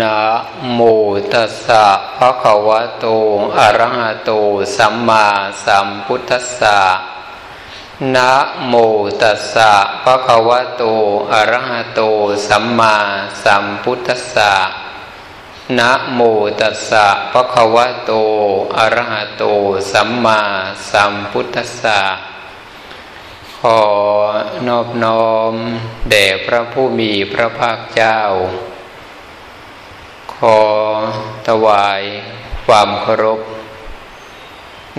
นะโมตัสสะภะคะวะโต อะระหะโต สัมมาสัมพุทธัสสะนะโมตัสสะภะคะวะโต อะระหะโต สัมมาสัมพุทธัสสะนะโมตัสสะภะคะวะโต อะระหะโต สัมมาสัมพุทธัสสะขอนอบน้อมแด่พระผู้มีพระภาคเจ้า ขอถวายความเคารพ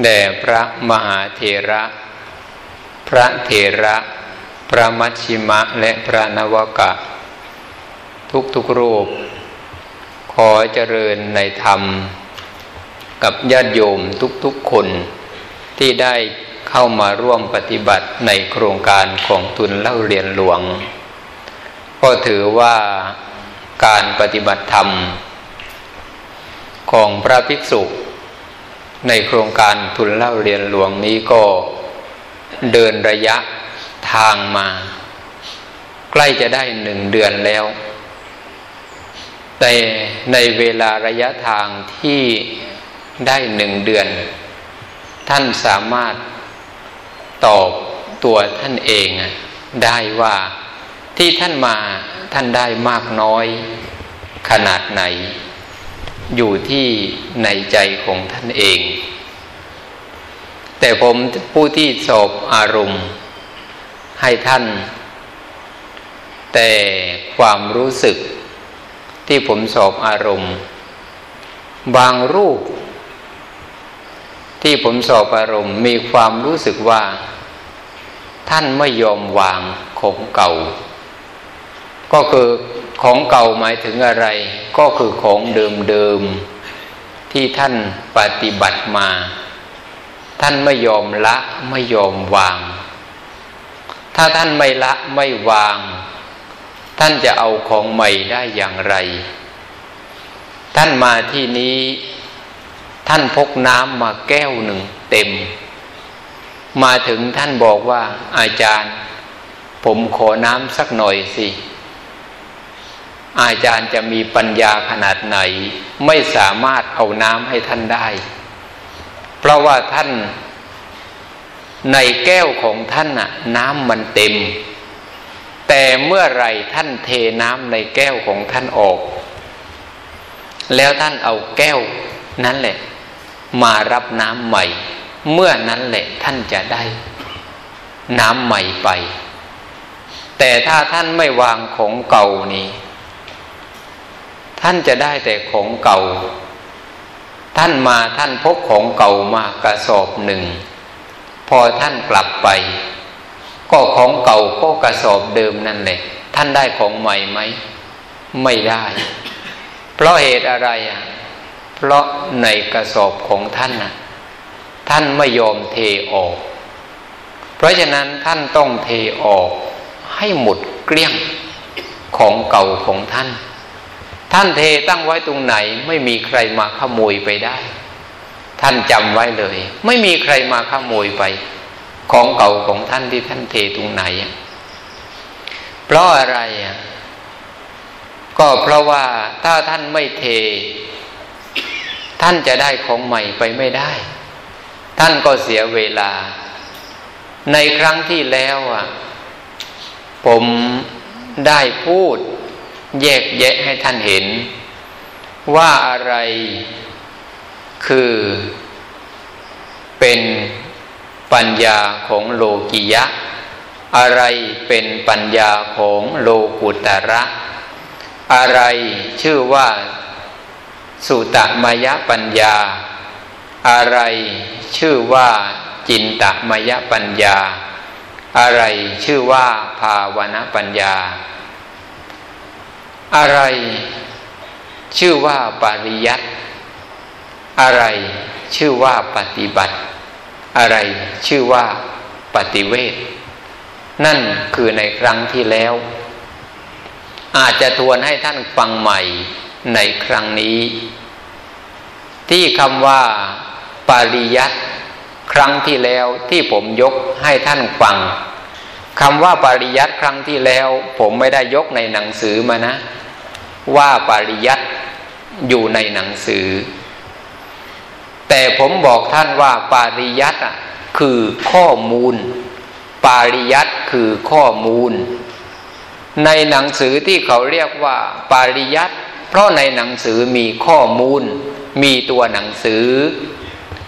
แด่พระมหาเถระ พระเถระ พระมัชชิมะและพระนวกะ ทุกๆรูป ขอเจริญในธรรม กับญาติโยมทุกๆคนที่ได้เข้ามาร่วมปฏิบัติในโครงการของทุนเล่าเรียนหลวง ก็ถือว่า การปฏิบัติธรรม ของพระภิกษุ ในโครงการทุนเล่าเรียนหลวงนี้ก็เดินระยะทางมา ใกล้จะได้หนึ่งเดือนแล้ว แต่ในเวลาระยะทางที่ได้หนึ่งเดือน ท่านสามารถตอบตัวท่านเองได้ว่า ที่ท่านมาท่านได้มากน้อย ขนาดไหน อยู่ที่ในใจของท่านเอง แต่ผมผู้ที่สอบอารมณ์ ให้ท่าน แต่ความรู้สึกที่ผมสอบอารมณ์ บางรูป ที่ผมสอบอารมณ์มีความรู้สึกว่า ท่านไม่ยอมวางของเก่า ก็คือของเก่าหมายถึงอะไร ก็คือของเดิมๆที่ท่านปฏิบัติมา ท่านไม่ยอมละไม่ยอมวาง ถ้าท่านไม่ละไม่วาง ท่านจะเอาของใหม่ได้อย่างไร ท่านมาที่นี้ ท่านพกน้ำมาแก้วหนึ่งเต็ม มาถึงท่านบอกว่าอาจารย์ ผมขอน้ำสักหน่อยสิ อาจารย์จะมีปัญญาขนาดไหน ไม่สามารถเอาน้ำให้ท่านได้ เพราะว่าท่านในแก้วของท่านน่ะ น้ำมันเต็ม แต่เมื่อไรท่านเทน้ำในแก้วของท่านออก แล้วท่านเอาแก้วนั้นแหละ มารับน้ำใหม่ เมื่อนั้นแหละท่านจะได้ น้ำใหม่ไป แต่ถ้าท่านไม่วางของเก่านี้ ท่านจะได้แต่ของเก่า ท่านมาท่านพบของเก่ามากระสอบหนึ่ง พอท่านกลับไป ก็ของเก่าก็กระสอบเดิมนั่นแหละ ท่านได้ของใหม่ไหม ไม่ได้ เพราะเหตุอะไรอะ เพราะในกระสอบของท่านน่ะท่านไม่ยอมเทออก เพราะฉะนั้นท่านต้องเทออกให้หมดเกลี้ยงของเก่าของท่าน ท่านเทตั้งไว้ตรงไหน ไม่มีใครมาขโมยไปได้ ท่านจำไว้เลย ไม่มีใครมาขโมยไป ของเก่าของท่านที่ท่านเทตรงไหน เพราะอะไรก็เพราะว่าถ้าท่านไม่เท ท่านจะได้ของใหม่ไปไม่ได้ ท่านก็เสียเวลา ในครั้งที่แล้วอะ ผมได้พูด แยกแยะให้ท่านเห็น ว่าอะไรคือเป็นปัญญาของโลกิยะ อะไรเป็นปัญญาของโลกุตระ อะไรชื่อว่าสุตมยปัญญา อะไรชื่อว่าจินตมยปัญญา อะไรชื่อว่าภาวนาปัญญา อะไร ชื่อว่าปริยัติอะไร ชื่อว่าปฏิบัติ อะไรชื่อว่าปฏิเวทนั่นคือในครั้งที่แล้ว อาจจะทวนให้ท่านฟังใหม่ในครั้งนี้ ที่คำว่า ปริยัติครั้งที่แล้วที่ผมยกให้ท่านฟัง คำว่าปริยัติครั้งที่แล้ว ผมไม่ได้ยกในหนังสือมานะ ว่าปริยัติอยู่ในหนังสือ แต่ผมบอกท่านว่าปริยัติคือข้อมูล ปริยัติคือข้อมูล ในหนังสือที่เขาเรียกว่า ปริยัติเพราะในหนังสือมีข้อมูล มีตัวหนังสือ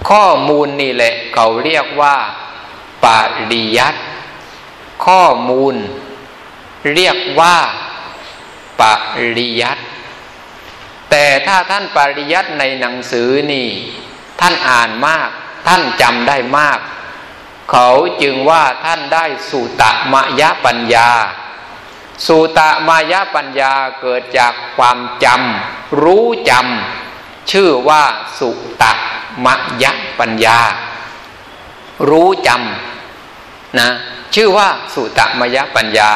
ข้อมูลนี่แหละ เขาเรียกว่า ปริยัติ ข้อมูล เรียกว่าปริยัติแต่ถ้าท่านปริยัติในหนังสือนี่ ท่านอ่านมาก ท่านจำได้มาก เขาจึงว่าท่านได้สุตะมยปัญญา สุตมายปัญญาเกิดจากความจำรู้จำชื่อว่าสุตะมยปัญญา รู้จำ นะชื่อว่าสุตมยปัญญา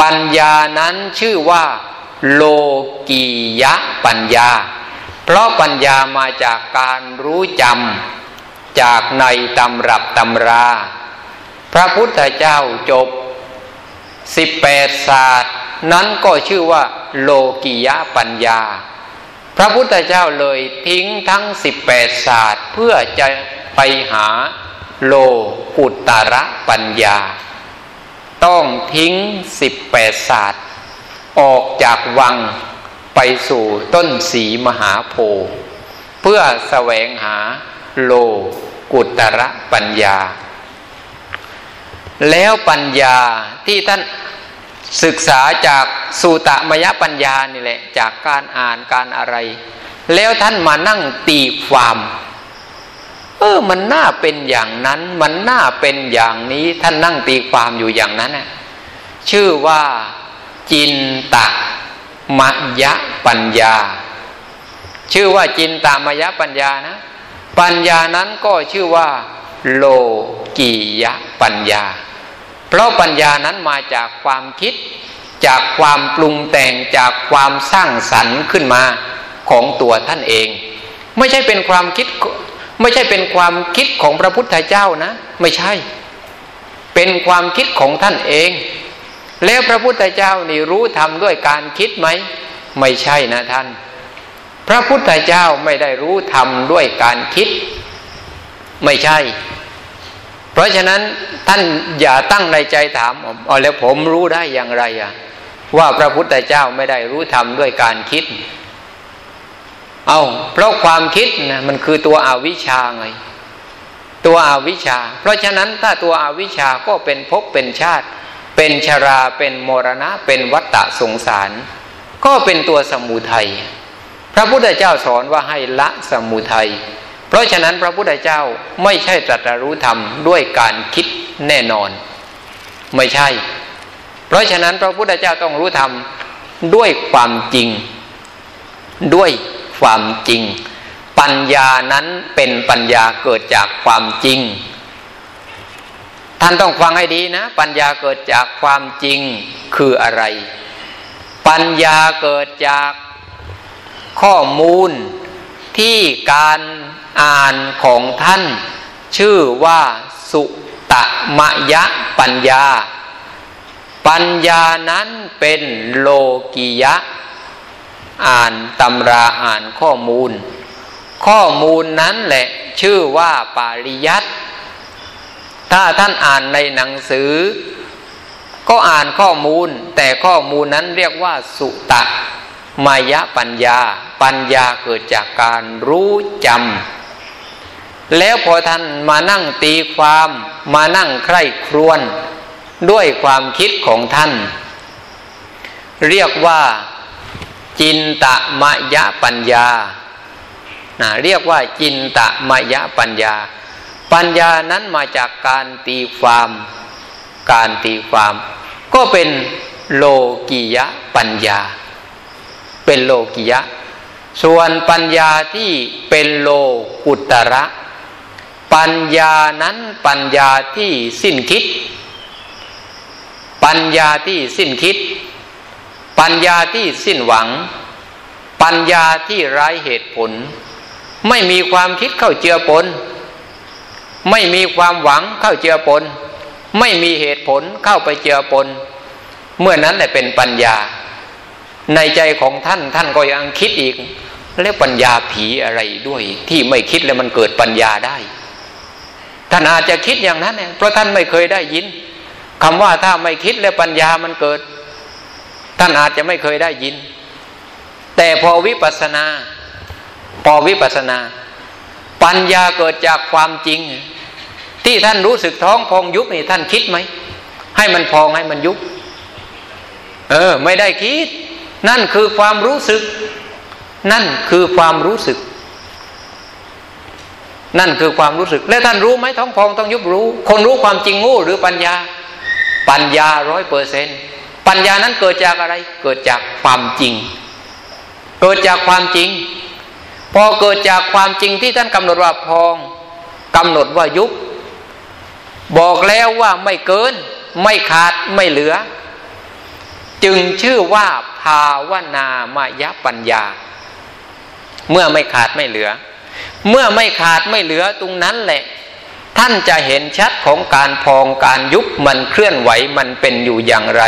ปัญญานั้นชื่อว่า โลกียะปัญญา เพราะปัญญามาจากการรู้จำจากในตำรับตำรา พระพุทธเจ้าจบสิบแปดศาสตร์ นั้นก็ชื่อว่า โลกียะปัญญา พระพุทธเจ้าเลยทิ้งทั้งสิบแปดศาสตร์เพื่อจะไปหา โลกุตระปัญญา ต้องทิ้งสิบแปดศาสตร์ ออกจากวังไปสู่ต้นสีมหาโพธิ์เพื่อแสวงหาโลกุตระปัญญา แล้วปัญญาที่ท่านศึกษาจากสุตมยปัญญานี่แหละ จากการอ่านการอะไร แล้วท่านมานั่งตีความ เออ มันน่าเป็นอย่างนั้น มันน่าเป็นอย่างนี้ ท่านนั่งตีความอยู่อย่างนั้นน่ะชื่อว่าจินตะมยะปัญญา ชื่อว่าจินตามยะปัญญานะ ปัญญานั้นก็ชื่อว่า โลกียะปัญญา เพราะปัญญานั้นมาจากความคิด จากความปรุงแต่งจากความสร้างสรรค์ขึ้นมาของตัวท่านเอง ไม่ใช่เป็นความคิด ไม่ใช่เป็นความคิดของพระพุทธเจ้านะ ไม่ใช่ เป็นความคิดของท่านเอง แล้วพระพุทธเจ้านี่รู้ทำด้วยการคิดไหม ไม่ใช่นะท่าน พระพุทธเจ้าไม่ได้รู้ทำด้วยการคิด ไม่ใช่ เพราะฉะนั้นท่านอย่าตั้งในใจถามอ๋อแล้วผมรู้ได้อย่างไรอะว่าพระพุทธเจ้าไม่ได้รู้ทำด้วยการคิด เอาเพราะความคิดนะมันคือตัวอวิชชาไง ตัวอวิชชา เพราะฉะนั้นถ้าตัวอวิชชาก็เป็นภพเป็นชาติ เป็นชราเป็นมรณะ เป็นวัฏฏะสงสาร ก็เป็นตัวสมุทัยพระพุทธเจ้าสอนว่าให้ละสมุทัยเพราะฉะนั้นพระพุทธเจ้าไม่ใช่ตรัสรู้ธรรมด้วยการคิดแน่นอน ไม่ใช่ เพราะฉะนั้นพระพุทธเจ้าต้องรู้ธรรมด้วยความจริง ด้วย ความจริง ปัญญานั้นเป็นปัญญาเกิดจากความจริง ท่านต้องฟังให้ดีนะ ปัญญาเกิดจากความจริงคืออะไร ปัญญาเกิดจากข้อมูลที่การอ่านของท่าน ชื่อว่าสุตมยะปัญญา ปัญญานั้นเป็นโลกิยะ อ่านตำราอ่านข้อมูล ข้อมูลนั้นแหละชื่อว่าปาริยัตถ้าท่านอ่านในหนังสือ ก็อ่านข้อมูล แต่ข้อมูลนั้นเรียกว่าสุตะมายะปัญญา ปัญญาเกิดจากการรู้จำแล้วพอท่านมานั่งตีความมานั่งใคร่ครวญด้วยความคิดของท่าน เรียกว่า จินตมยะปัญญานะเรียกว่าจินตมยะปัญญา ปัญญานั้นมาจากการตีความ การตีความ ก็เป็นโลกิยะปัญญา เป็นโลกิยะ ส่วนปัญญาที่เป็นโลกุตระ ปัญญานั้นปัญญาที่สิ้นคิด ปัญญาที่สิ้นคิด ปัญญาที่สิ้นหวัง ปัญญาที่ไร้เหตุผล ไม่มีความคิดเข้าเจือปน ไม่มีความหวังเข้าเจือปน ไม่มีเหตุผลเข้าไปเจือปน เมื่อนั้นแหละเป็นปัญญา ในใจของท่านท่านก็ยังคิดอีก แล้วปัญญาผีอะไรด้วย ที่ไม่คิดแล้วมันเกิดปัญญาได้ ท่านอาจจะคิดอย่างนั้นเนี่ยเพราะท่านไม่เคยได้ยินคำว่าถ้าไม่คิดแล้วปัญญามันเกิด ท่านอาจจะไม่เคยได้ยิน แต่พอวิปัสนา พอวิปัสนา ปัญญาเกิดจากความจริง ที่ท่านรู้สึกท้องพองยุบนี่ท่านคิดไหม ให้มันพองให้มันยุบ เออ ไม่ได้คิด นั่นคือความรู้สึก นั่นคือความรู้สึก นั่นคือความรู้สึก แล้วท่านรู้ไหมท้องพองต้องยุบรู้ คนรู้ความจริงงูหรือปัญญา ปัญญาร้อยเปอร์เซน ปัญญานั้นเกิดจากอะไร เกิดจากความจริง เกิดจากความจริง พอเกิดจากความจริงที่ท่านกำหนดว่าพองกำหนดว่ายุบบอกแล้วว่าไม่เกิน ไม่ขาดไม่เหลือ จึงชื่อว่าภาวนามายปัญญา เมื่อไม่ขาดไม่เหลือ เมื่อไม่ขาดไม่เหลือตรงนั้นแหละ ท่านจะเห็นชัดของการพองการยุบมันเคลื่อนไหวมันเป็นอยู่อย่างไร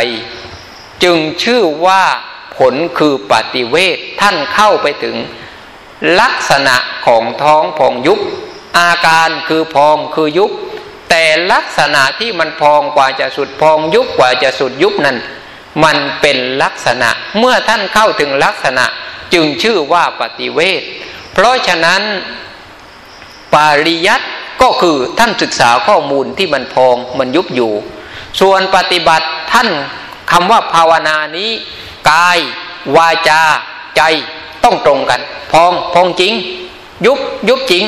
จึงชื่อว่าผลคือปฏิเวทท่านเข้าไปถึง ลักษณะของท้องพองยุบอาการคือพองคือยุบแต่ลักษณะที่มันพองกว่าจะสุดพองยุบกว่าจะสุดยุบนั้น มันเป็นลักษณะเมื่อท่านเข้าถึงลักษณะจึงชื่อว่าปฏิเวทเพราะฉะนั้นปาริยัตก็คือท่านศึกษาข้อมูลที่มันพองมันยุบอยู่ ส่วนปฏิบัติท่าน คำว่าภาวนานี้ กาย วาจา ใจต้องตรงกัน พองพองจริง ยุบยุบจริง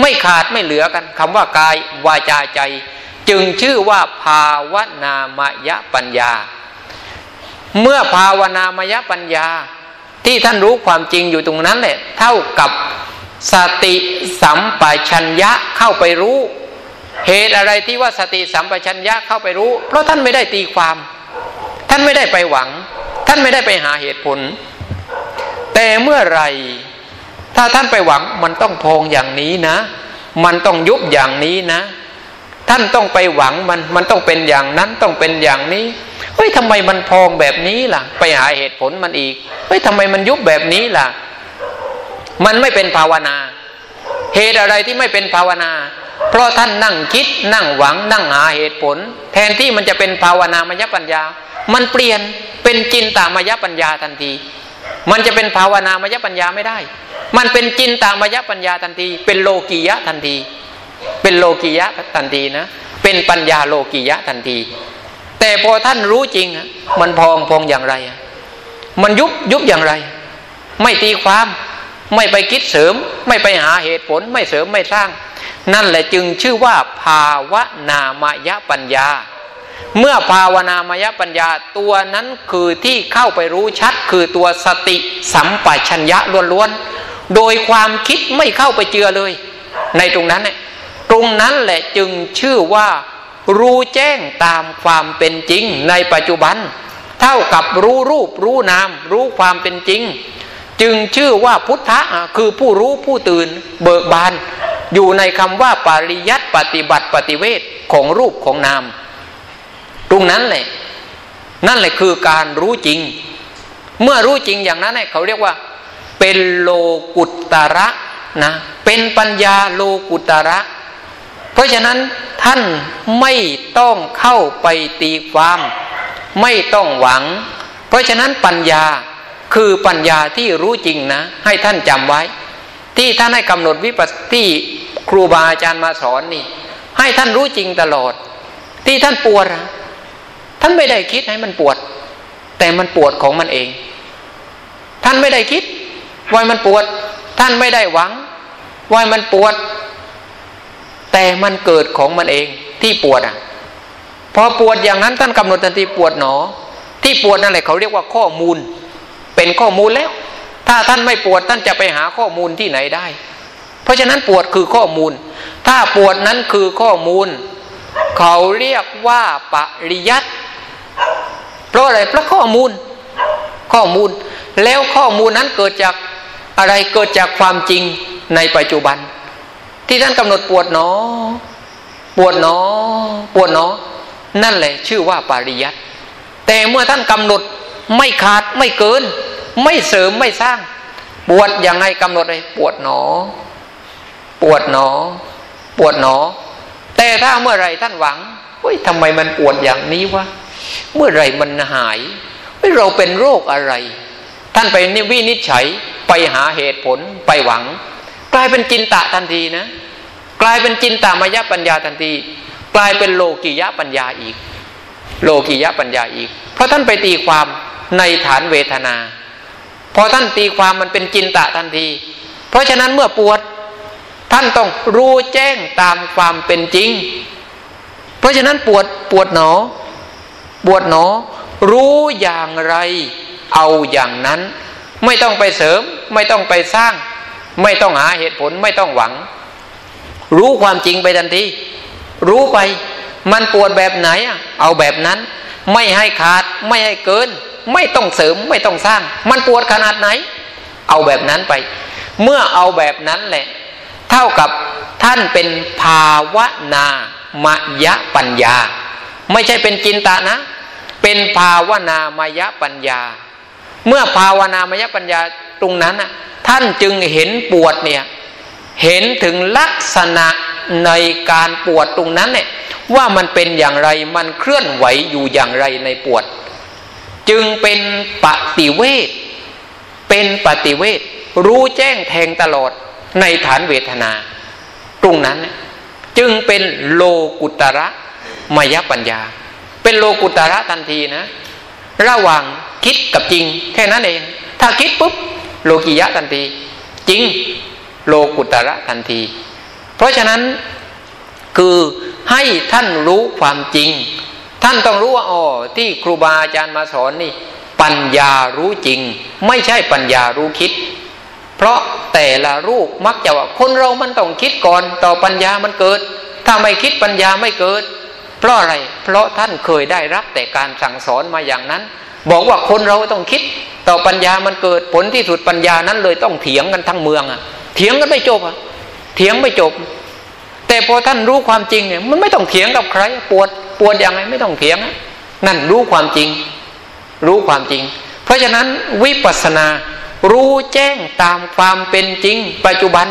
ไม่ขาดไม่เหลือกันคำว่ากาย วาจาใจ จึงชื่อว่าภาวนามยปัญญา เมื่อภาวนามยปัญญา ที่ท่านรู้ความจริงอยู่ตรงนั้นแหละเท่ากับสติสัมปชัญญะเข้าไปรู้ เหตุอะไรที่ว่าสติสัมปชัญญะเข้าไปรู้ เพราะท่านไม่ได้ตีความ ท่านไม่ได้ไปหวัง ท่านไม่ได้ไปหาเหตุผล แต่เมื่อไรถ้าท่านไปหวังมันต้องพองอย่างนี้นะ มันต้องยุบอย่างนี้นะ ท่านต้องไปหวังมันมันต้องเป็นอย่างนั้นต้องเป็นอย่างนี้เฮ้ยทำไมมันพองแบบนี้ล่ะ ไปหาเหตุผลมันอีกเฮ้ยทำไมมันยุบแบบนี้ล่ะ มันไม่เป็นภาวนา เหตุอะไรที่ไม่เป็นภาวนา เพราะท่านนั่งคิดนั่งหวังนั่งหาเหตุผล แทนที่มันจะเป็นภาวนามยปัญญา มันเปลี่ยนเป็นจินตามยปัญญาทันที มันจะเป็นภาวนามยปัญญาไม่ได้ มันเป็นจินตามยปัญญาทันที เป็นโลกียะทันที เป็นโลกียะทันทีนะ เป็นปัญญาโลกียะทันที แต่พอท่านรู้จริงมันพองพองอย่างไร มันยุบยุบอย่างไร ไม่ตีความไม่ไปคิดเสริม ไม่ไปหาเหตุผล ไม่เสริมไม่สร้าง นั่นแหละจึงชื่อว่าภาวนามยปัญญา เมื่อภาวนามยปัญญาตัวนั้นคือที่เข้าไปรู้ชัดคือตัวสติสัมปชัญญะล้วนๆ โดยความคิดไม่เข้าไปเจือเลย ในตรงนั้นเนี่ยตรงนั้นแหละจึงชื่อว่า รู้แจ้งตามความเป็นจริงในปัจจุบัน เท่ากับรู้รูปรู้นาม รู้ความเป็นจริง จึงชื่อว่าพุทธะคือผู้รู้ผู้ตื่นเบิกบาน อยู่ในคำว่าปริยัติปฏิบัติปฏิเวทของรูปของนาม ตรงนั้นแหละ นั่นแหละคือการรู้จริง เมื่อรู้จริงอย่างนั้นเขาเรียกว่า เป็นโลกุตระนะเป็นปัญญาโลกุตระ เพราะฉะนั้นท่านไม่ต้องเข้าไปตีความ ไม่ต้องหวัง เพราะฉะนั้นปัญญาคือปัญญาที่รู้จริงนะ ให้ท่านจำไว้ ที่ท่านให้กำหนดวิปัสที่ครูบาอาจารย์มาสอนนี่ ให้ท่านรู้จริงตลอด ที่ท่านปวดท่านไม่ได้คิดให้มันปวด แต่มันปวดของมันเอง ท่านไม่ได้คิดว่ามันปวด ท่านไม่ได้หวังว่ามันปวด แต่มันเกิดของมันเองที่ปวดอะพอปวดอย่างนั้นท่านกำหนดทันทีปวดหนอ ที่ปวดนั่นแหละเขาเรียกว่าข้อมูล เป็นข้อมูลแล้ว ถ้าท่านไม่ปวดท่านจะไปหาข้อมูลที่ไหนได้ เพราะฉะนั้นปวดคือข้อมูล ถ้าปวดนั้นคือข้อมูล เขาเรียกว่าปริยัตเพราะอะไรเพราะข้อมูล ข้อมูล แล้วข้อมูลนั้นเกิดจากอะไรเกิดจากความจริงในปัจจุบัน ที่ท่านกำหนดปวดหนอ ปวดหนอ ปวดหนอ นั่นแหละชื่อว่าปริยัตแต่เมื่อท่านกำหนดไม่ขาดไม่เกิน ไม่เสริมไม่สร้าง ปวดยังไงกำหนดเลยปวดหนอ ปวดหนอ ปวดหนอ แต่ถ้าเมื่อไรท่านหวังเฮ้ยทำไมมันปวดอย่างนี้วะเมื่อไรมันหายเฮ้ยเราเป็นโรคอะไร ท่านไปนิวินิจฉัยไปหาเหตุผลไปหวัง กลายเป็นจินตะทันทีนะ กลายเป็นจินตามายปัญญาทันที กลายเป็นโลกิยะปัญญาอีก โลกิยะปัญญาอีก เพราะท่านไปตีความในฐานเวทนา พอท่านตีความมันเป็นจินตะทันที เพราะฉะนั้นเมื่อปวด ท่านต้องรู้แจ้งตามความเป็นจริง เพราะฉะนั้นปวดปวดหนอ ปวดหนอ รู้อย่างไร เอาอย่างนั้น ไม่ต้องไปเสริม ไม่ต้องไปสร้าง ไม่ต้องหาเหตุผลไม่ต้องหวัง รู้ความจริงไปทันที รู้ไป มันปวดแบบไหนเอาแบบนั้น ไม่ให้ขาดไม่ให้เกิน ไม่ต้องเสริมไม่ต้องสร้าง มันปวดขนาดไหน เอาแบบนั้นไป เมื่อเอาแบบนั้นแหละ เท่ากับท่านเป็นภาวนา มยปัญญา ไม่ใช่เป็นจินตะนะ เป็นภาวนามยปัญญา เมื่อภาวนามยปัญญาตรงนั้นน่ะท่านจึงเห็นปวดเนี่ยเห็นถึงลักษณะในการปวดตรงนั้นเนี่ยว่ามันเป็นอย่างไรมันเคลื่อนไหวอยู่อย่างไรในปวด จึงเป็นปฏิเวทเป็นปฏิเวทรู้แจ้งแทงตลอดในฐานเวทนา ตรงนั้น จึงเป็นโลกุตระมยปัญญา เป็นโลกุตระทันทีนะ ระหว่างคิดกับจริง แค่นั้นเอง ถ้าคิดปุ๊บโลกิยะทันที จริงโลกุตระทันที เพราะฉะนั้นคือให้ท่านรู้ความจริง ท่านต้องรู้ว่าอ๋อที่ครูบาอาจารย์มาสอนนี่ ปัญญารู้จริง ไม่ใช่ปัญญารู้คิด เพราะแต่ละรูปมักจะว่า คนเรามันต้องคิดก่อนต่อปัญญามันเกิด ถ้าไม่คิดปัญญาไม่เกิด เพราะอะไร เพราะท่านเคยได้รับแต่การสั่งสอนมาอย่างนั้น บอกว่าคนเราต้องคิด ต่อปัญญามันเกิดผลที่สุดปัญญานั้นเลยต้องเถียงกันทั้งเมืองอะเถียงกันไม่จบอะเถียงไม่จบ แต่พอท่านรู้ความจริงเนี่ยมันไม่ต้องเถียงกับใคร ปวดปวดยังไงไม่ต้องเถียง นั่นรู้ความจริง รู้ความจริง เพราะฉะนั้นวิปัสสนารู้แจ้งตามความเป็นจริง ปัจจุบัน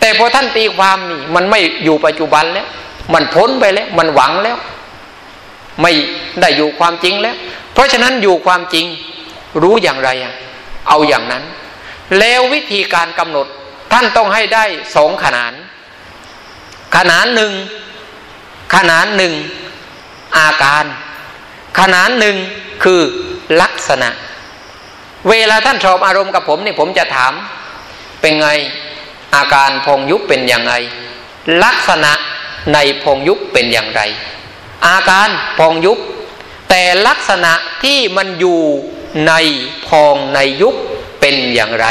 แต่พอท่านตีความนี่ มันไม่อยู่ปัจจุบันแล้ว มันพ้นไปแล้ว มันหวังแล้ว ไม่ได้อยู่ความจริงแล้ว เพราะฉะนั้นอยู่ความจริง รู้อย่างไรอะเอาอย่างนั้น แล้ววิธีการกำหนดท่านต้องให้ได้สองขนาน ขนานหนึ่งขนานหนึ่งอาการ ขนานหนึ่งคือลักษณะ เวลาท่านสอบอารมณ์กับผมนี่ผมจะถาม เป็นไงอาการพองยุบเป็นอย่างไรลักษณะในพองยุบเป็นอย่างไร อาการพองยุบแต่ลักษณะที่มันอยู่ในพองในยุบเป็นอย่างไร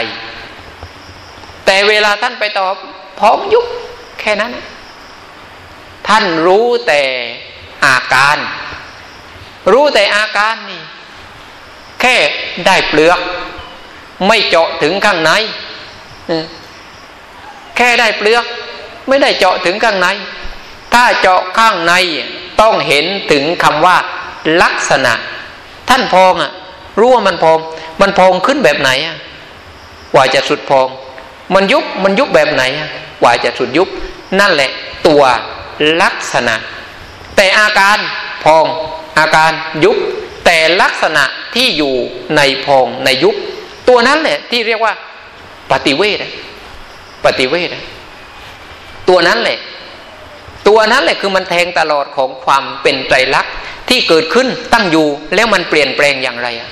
แต่เวลาท่านไปตอบพองยุบแค่นั้น ท่านรู้แต่อาการ รู้แต่อาการนี่ แค่ได้เปลือก ไม่เจาะถึงข้างในแค่ได้เปลือก ไม่ได้เจาะถึงข้างใน ถ้าเจาะข้างในต้องเห็นถึงคำว่า ลักษณะ ท่านพองอะรู้ว่ามันพอง มันพองขึ้นแบบไหนอะว่าจะสุดพอง มันยุบมันยุบแบบไหนอะว่าจะสุดยุบนั่นแหละตัว ลักษณะ แต่อาการพอง อาการยุบแต่ลักษณะที่อยู่ในพองในยุบตัวนั้นแหละที่เรียกว่า ปฏิเวทปฏิเวทตัวนั้นแหละ ตัวนั้นแหละคือมันแทงตลอดของความเป็นไตรลักษณ์ที่เกิดขึ้นตั้งอยู่แล้วมันเปลี่ยนแปลงอย่างไรอะ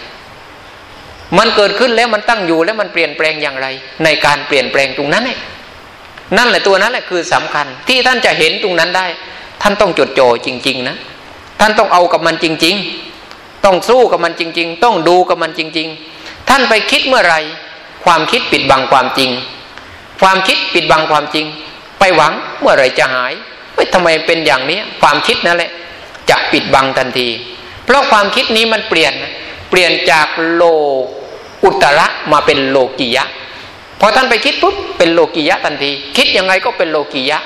มันเกิดขึ้นแล้วมันตั้งอยู่แล้วมันเปลี่ยนแปลงอย่างไร ในการเปลี่ยนแปลงตรงนั้นเอง นั่นแหละตัวนั้นแหละคือสำคัญที่ท่านจะเห็นตรงนั้นได้ ท่านต้องจดจ่อจริง ๆ นะ ท่านต้องเอากับมันจริง ๆ ต้องสู้กับมันจริง ๆ ต้องดูกับมันจริง ๆ ท่านไปคิดเมื่อไรความคิดปิดบังความจริง ความคิดปิดบังความจริง ไปหวังเมื่อไรจะหายไม่ทำไมเป็นอย่างนี้ ความคิดนั่นแหละ จะปิดบังทันที เพราะความคิดนี้มันเปลี่ยนเปลี่ยนจากโลอุตระมาเป็นโลกิยะ พอท่านไปคิดปุ๊บเป็นโลกิยะทันที คิดยังไงก็เป็นโลกิยะ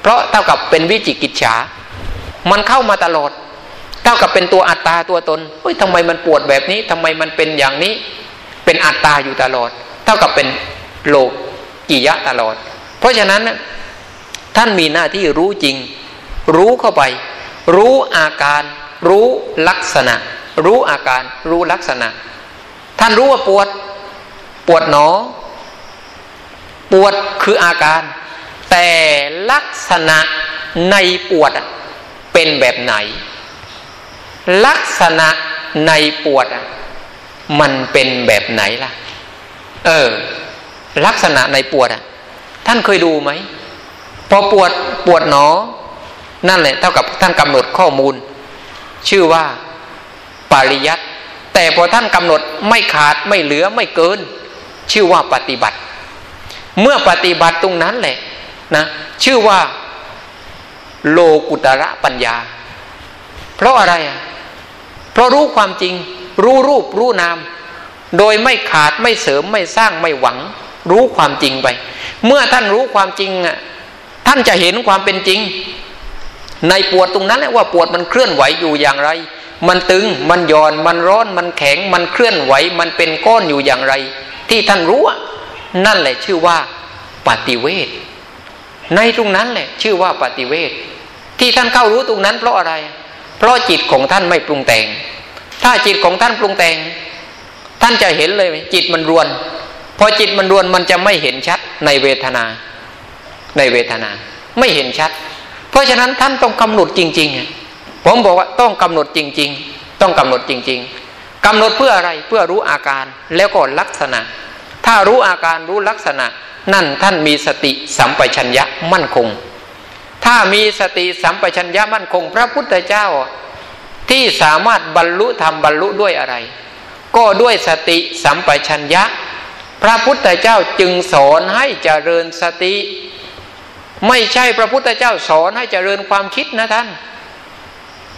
เพราะเท่ากับเป็นวิจิกิจฉา มันเข้ามาตลอด เท่ากับเป็นตัวอัตตาตัวตนเฮ้ยทำไมมันปวดแบบนี้ทำไมมันเป็นอย่างนี้ เป็นอัตตาอยู่ตลอด เท่ากับเป็นโลกิยะตลอด เพราะฉะนั้นท่านมีหน้าที่รู้จริง รู้เข้าไป รู้อาการ รู้ลักษณะ รู้อาการ รู้ลักษณะ ท่านรู้ว่าปวด ปวดหนอ ปวดคืออาการ แต่ลักษณะในปวดเป็นแบบไหน ลักษณะในปวดมันเป็นแบบไหนล่ะ เออ ลักษณะในปวดอะ ท่านเคยดูไหมพอปวดปวดหนอ นั่นแหละเท่ากับท่านกำหนดข้อมูล ชื่อว่าปริยัติแต่พอท่านกำหนดไม่ขาดไม่เหลือไม่เกิน ชื่อว่าปฏิบัติ เมื่อปฏิบัติตรงนั้นแหละนะชื่อว่าโลกุตระปัญญา เพราะอะไรอะเพราะรู้ความจริง รู้รูปรู้นาม โดยไม่ขาดไม่เสริมไม่สร้างไม่หวัง รู้ความจริงไป เมื่อท่านรู้ความจริงอะท่านจะเห็นความเป็นจริง ในปวดตรงนั้นแหละว่าปวดมันเคลื่อนไหวอยู่อย่างไร มันตึงมันย่อนมันร้อนมันแข็ง มันเคลื่อนไหว มันเป็นก้อนอยู่อย่างไร ที่ท่านรู้ นั่นแหละชื่อว่าปฏิเวทในตรงนั้นแหละ ชื่อว่าปฏิเวทที่ท่านเข้ารู้ตรงนั้นเพราะอะไร เพราะจิตของท่านไม่ปรุงแต่ง ถ้าจิตของท่านปรุงแต่ง ท่านจะเห็นเลยจิตมันรวน พอจิตมันรวนมันจะไม่เห็นชัดในเวทนา ในเวทนา ไม่เห็นชัด เพราะฉะนั้นท่านต้องกำหนดจริงๆผมบอกว่าต้องกำหนดจริง ๆ ต้องกำหนดจริง ๆกำหนดเพื่ออะไรเพื่อรู้อาการแล้วก็ลักษณะ ถ้ารู้อาการรู้ลักษณะ นั่นท่านมีสติสัมปชัญญะมั่นคง ถ้ามีสติสัมปชัญญะมั่นคง พระพุทธเจ้าที่สามารถบรรลุธรรมบรรลุด้วยอะไร ก็ด้วยสติสัมปชัญญะ พระพุทธเจ้าจึงสอนให้เจริญสติ ไม่ใช่พระพุทธเจ้าสอนให้เจริญความคิดนะท่าน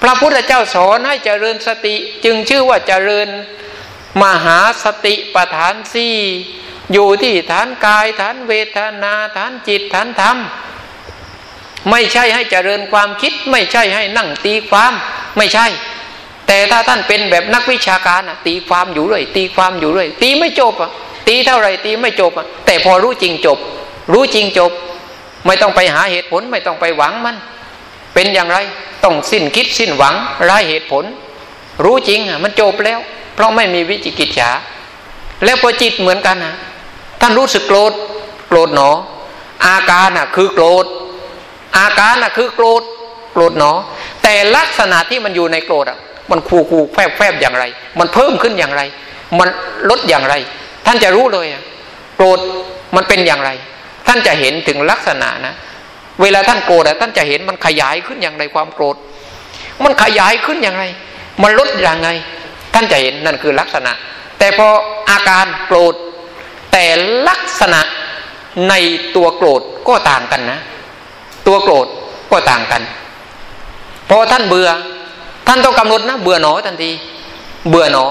พระพุทธเจ้าสอนให้เจริญสติ จึงชื่อว่าเจริญ มหาสติปฐานสี่อยู่ที่ฐานกายฐานเวทนาฐานจิตฐานธรรม ไม่ใช่ให้เจริญความคิด ไม่ใช่ให้นั่งตีความไม่ใช่ แต่ถ้าท่านเป็นแบบนักวิชาการอะตีความอยู่เรื่อยตีความอยู่เรื่อยตีไม่จบอะตีเท่าไรตีไม่จบอะแต่พอรู้จริงจบ รู้จริงจบ ไม่ต้องไปหาเหตุผลไม่ต้องไปหวังมัน เป็นอย่างไรต้องสิ้นคิดสิ้นหวังไรายเหตุผล รู้จริงอะมันจบแล้ว เพราะไม่มีวิจิกิจฉาแล้วพอจิตเหมือนกันนะท่านรู้สึกโกรธโกรธหนอ อาการอะคือโกรธอาการน่ะคือโกรธโกรธเนาะแต่ลักษณะที่มันอยู่ในโกรธอะ มันคูคูแฝบแฝบอย่างไร มันเพิ่มขึ้นอย่างไร มันลดอย่างไร ท่านจะรู้เลยอะโกรธมันเป็นอย่างไร ท่านจะเห็นถึงลักษณะนะเวลาท่านโกรธอะท่านจะเห็นมันขยายขึ้นอย่างไรความโกรธ มันขยายขึ้นอย่างไร มันลดอย่างไง ท่านจะเห็นนั่นคือลักษณะ แต่พออาการโกรธแต่ลักษณะในตัวโกรธก็ต่างกันนะ ตัวโกรธก็ต่างกัน พอท่านเบื่อ ท่านต้องกำหนดนะเบื่อหนอทันที เบื่อหนอ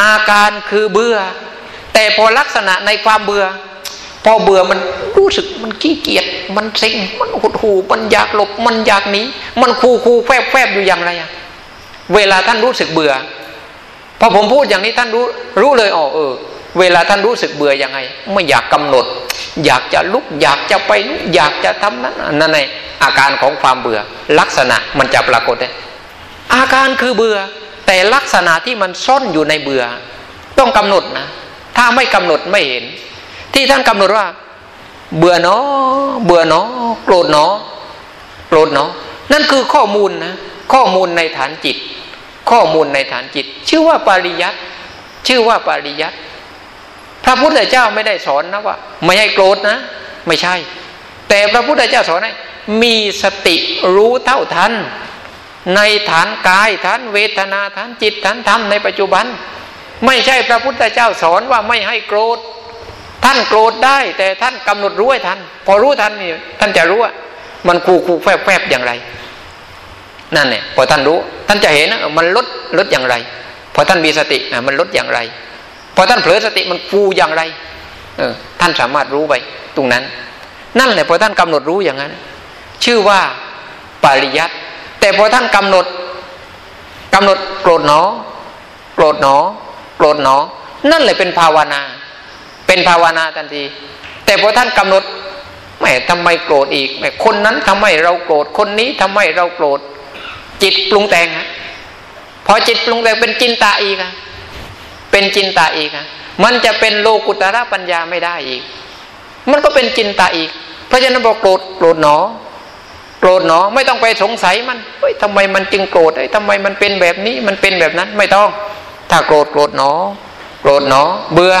อาการคือเบื่อ แต่พอลักษณะในความเบื่อ พอเบื่อมันรู้สึกมันขี้เกียจมันเซ็งมันหดหูมันอยากหลบมันอยากหนีมันคูคูแฝบแฝบอยู่อย่างไรอะเวลาท่านรู้สึกเบื่อ พอผมพูดอย่างนี้ท่านรู้รู้เลยอ๋อเออ เวลาท่านรู้สึกเบื่อยังไง ไม่อยากกำหนด อยากจะลุกอยากจะไปอยากจะทำนั้นนั่นไงอาการของความเบื่อ ลักษณะมันจะปรากฏเลยอาการคือเบื่อ แต่ลักษณะที่มันซ่อนอยู่ในเบื่อ ต้องกำหนดนะ ถ้าไม่กำหนดไม่เห็น ที่ท่านกำหนดว่า เบื่อเนาะเบื่อเนาะโกรธเนาะโกรธเนาะนั่นคือข้อมูลนะข้อมูลในฐานจิต ข้อมูลในฐานจิต ชื่อว่าปริยัติชื่อว่าปริยัติพระพุทธเจ้าไม่ได้สอนนะว่า ไม่ให้โกรธนะ ไม่ใช่ แต่พระพุทธเจ้าสอนให้มีสติรู้เท่าทัน ในฐานกายฐานเวทนาฐานจิตฐานธรรมในปัจจุบัน ไม่ใช่พระพุทธเจ้าสอนว่าไม่ให้โกรธ ท่านโกรธได้ แต่ท่านกำหนดรู้ให้ทัน พอรู้ทันนี่ท่านจะรู้ว่ามันคูคูแฝบแฝบอย่างไร นั่นเนี่ยพอท่านรู้ ท่านจะเห็นมันลดลดอย่างไร พอท่านมีสติมันลดอย่างไร พอท่านเผลอสติมันฟูอย่างไร เออ ท่านสามารถรู้ไปตรงนั้น นั่นแหละพอท่านกำหนดรู้อย่างนั้น ชื่อว่าปริยัติแต่พอท่านกำหนดกำหนดโกรธหนอ โกรธหนอ โกรธหนอ นั่นเลยเป็นภาวนา เป็นภาวนาทันที แต่พอท่านกำหนดแม่ทำไมโกรธอีกแม่คนนั้นทำไมเราโกรธคนนี้ทำไมเราโกรธ จิตปรุงแต่งฮะพอจิตปรุงแต่งเป็นจินตาอีกอะเป็นจินตาอีกอะมันจะเป็นโลกุตระปัญญาไม่ได้อีก มันก็เป็นจินตาอีก เพราะฉะนั้นบอกโกรธโกรธหนอ โกรธหนอ ไม่ต้องไปสงสัยมันเฮ้ยทำไมมันจึงโกรธเฮ้ยทำไมมันเป็นแบบนี้มันเป็นแบบนั้นไม่ต้อง ถ้าโกรธโกรธหนอ โกรธหนอ เบื่อ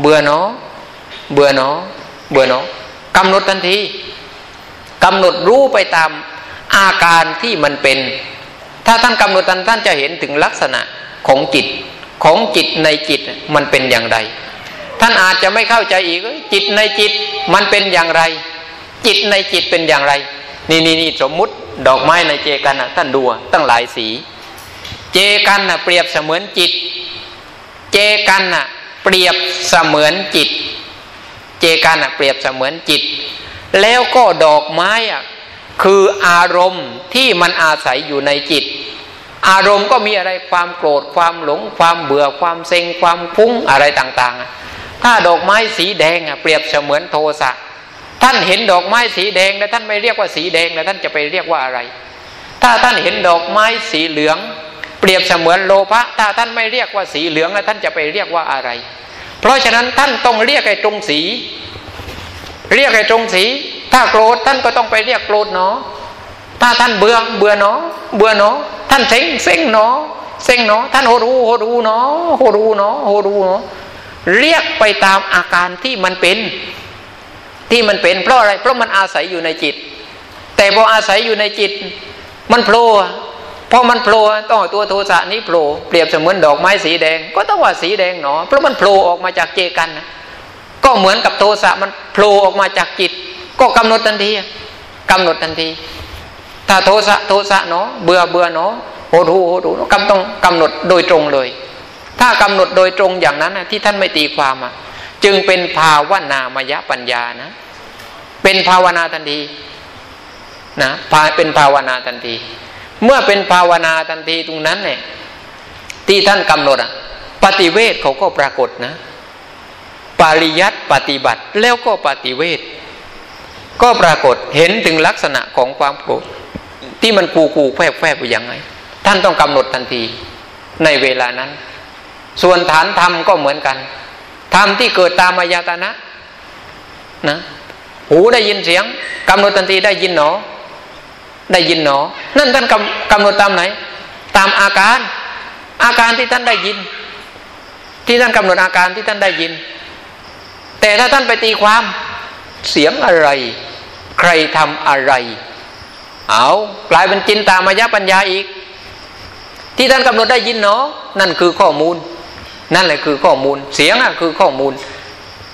เบื่อหนอ เบื่อหนอ เบื่อหนอกำหนดทันทีกำหนดรู้ไปตาม อาการที่มันเป็น ถ้าท่านกำหนดท่านท่านจะเห็นถึงลักษณะของจิตของจิตในจิตมันเป็นอย่างไร ท่านอาจจะไม่เข้าใจอีกจิตในจิตมันเป็นอย่างไร จิตในจิตเป็นอย่างไร นี่นี่นี่สมมุติดอกไม้ในเจกันนะท่านดูตั้งหลายสี เจกันนะเปรียบเสมือนจิต เจกันนะเปรียบเสมือนจิต เจกันนะเปรียบเสมือนจิต แล้วก็ดอกไม้อะ คืออารมณ์ที่มันอาศัยอยู่ในจิต อารมณ์ก็มีอะไรความโกรธความหลง ความเบื่อความเซ็งความฟุ้งอะไรต่างๆ ถ้าดอกไม้สีแดงเปรียบเสมือนโทสะท่านเห็นดอกไม้สีแดงแล้วท่านไม่เรียกว่าสีแดงแล้วท่านจะไปเรียกว่าอะไร ถ้าท่านเห็นดอกไม้สีเหลือง เปรียบเสมือนโลภะถ้าท่านไม่เรียกว่าสีเหลืองแล้วท่านจะไปเรียกว่าอะไร เพราะฉะนั้นท่านต้องเรียกไอ้ตรงสี เรียกไอ้ตรงสี ถ้าโกรธท่านก็ต้องไปเรียกโกรธเนาะถ้าท่านเบื่อเบื่อเนาะเบื่อเนาะท่านเซ็งเซ็งเนาะเซ็งเนาะท่านโหรูโหรูเนาะโหรูเนาะโหรูเนาะเรียกไปตามอาการที่มันเป็น ที่มันเป็นเพราะอะไร เพราะมันอาศัยอยู่ในจิต แต่พออาศัยอยู่ในจิต มันโผล่พอมันโผล่ต้องตัวโทสะนี้โผล่เปรียบเสมือนดอกไม้สีแดง ก็ต้องว่าสีแดงเนาะเพราะมันโผล่ออกมาจากเจกันนะ ก็เหมือนกับโทสะมันโผล่ออกมาจากจิต ก็กำหนดทันทีกำหนดทันที ถ้าโทสะโทสะเนาะเบื่อเบื่อเนาะโหดูโหดูกำต้องกำหนดโดยตรงเลย ถ้ากำหนดโดยตรงอย่างนั้นนะที่ท่านไม่ตีความอะจึงเป็นภาวนามยปัญญานะ เป็นภาวนาทันทีนะเป็นภาวนาทันที เมื่อเป็นภาวนาทันทีตรงนั้นเนี่ยที่ท่านกำหนดอะ ปฏิเวทเขาก็ปรากฏนะ ปริยัติปฏิบัติแล้วก็ปฏิเวทก็ปรากฏเห็นถึงลักษณะของความโกรธที่มันกูกูแฝบแฝบไปยังไง ท่านต้องกำหนดทันทีในเวลานั้น ส่วนฐานธรรมก็เหมือนกันธรรมที่เกิดตามอายตนะนะหูได้ยินเสียงกำหนดทันทีได้ยินหนอ ได้ยินหนอ นั่นท่านกำกำหนดตามไหน ตามอาการ อาการที่ท่านได้ยิน ที่ท่านกำหนดอาการที่ท่านได้ยิน แต่ถ้าท่านไปตีความเสียงอะไร ใครทำอะไร เอากลายเป็นจินตามายะปัญญาอีก ที่ท่านกำหนดได้ยินเนาะนั่นคือข้อมูล นั่นแหละคือข้อมูล เสียงอะคือข้อมูล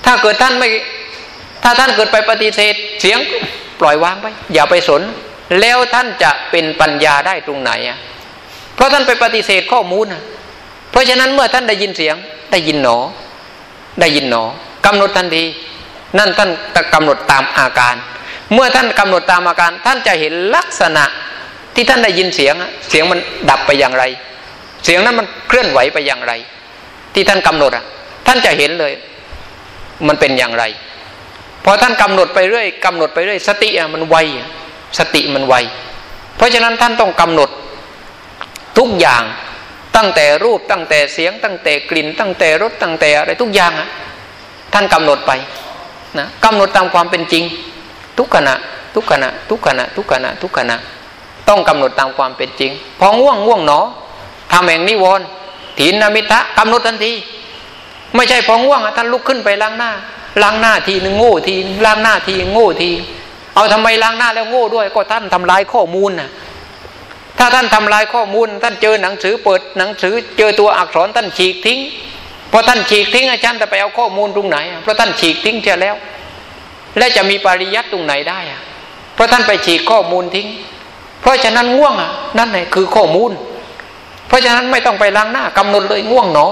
ถ้าเกิดท่านไม่ ถ้าท่านเกิดไปปฏิเสธ เสียงปล่อยวางไปอย่าไปสน แล้วท่านจะเป็นปัญญาได้ตรงไหนอะเพราะท่านไปปฏิเสธข้อมูลอะเพราะฉะนั้นเมื่อท่านได้ยินเสียงได้ยินหนอ ได้ยินหนอ กำหนดทันทีนั่นท่านกำหนดตามอาการ เมื่อท่านกำหนดตามอาการ ท่านจะเห็นลักษณะที่ท่านได้ยินเสียงเสียงมันดับไปอย่างไร เสียงนั้นมันเคลื่อนไหวไปอย่างไร ที่ท่านกำหนดอะ ท่านจะเห็นเลย มันเป็นอย่างไรพอท่านกำหนดไปเรื่อยกำหนดไปเรื่อย สติอะมันไวสติมันไวเพราะฉะนั้นท่านต้องกำหนดทุกอย่างตั้งแต่รูปตั้งแต่เสียง ตั้งแต่กลิ่น ตั้งแต่รสตั้งแต่อะไรทุกอย่างอะ ท่านกำหนดไปนะกำหนดตามความเป็นจริง ทุกขณะ ทุกขณะ ทุกขณะ ทุกขณะ ทุกขณะ ต้องกำหนดตามความเป็นจริง พอง่วงง่วงหนอทำแห่งนิวรณ์ถีนามิทะกำหนดทันที ไม่ใช่พอง่วงท่านลุกขึ้นไปล้างหน้าล้างหน้าทีหนึ่งโง่ทีล้างหน้าทีโง่ที เอาทำไมล้างหน้าแล้วโง่ด้วยก็ท่านทำลายข้อมูลน่ะถ้าท่านทำลายข้อมูล ท่านเจอหนังสือเปิดหนังสือเจอตัวอักษรท่านฉีกทิ้ง พอท่านฉีกทิ้งอาจารย์จะไปเอาข้อมูลตรงไหน เพราะท่านฉีกทิ้งเสียแล้ว และจะมีปริยัติตรงไหนได้อะเพราะท่านไปฉีกข้อมูลทิ้ง เพราะฉะนั้นง่วงอะนั่นแหละคือข้อมูล เพราะฉะนั้นไม่ต้องไปล้างหน้ากำหนดเลยง่วงหนอ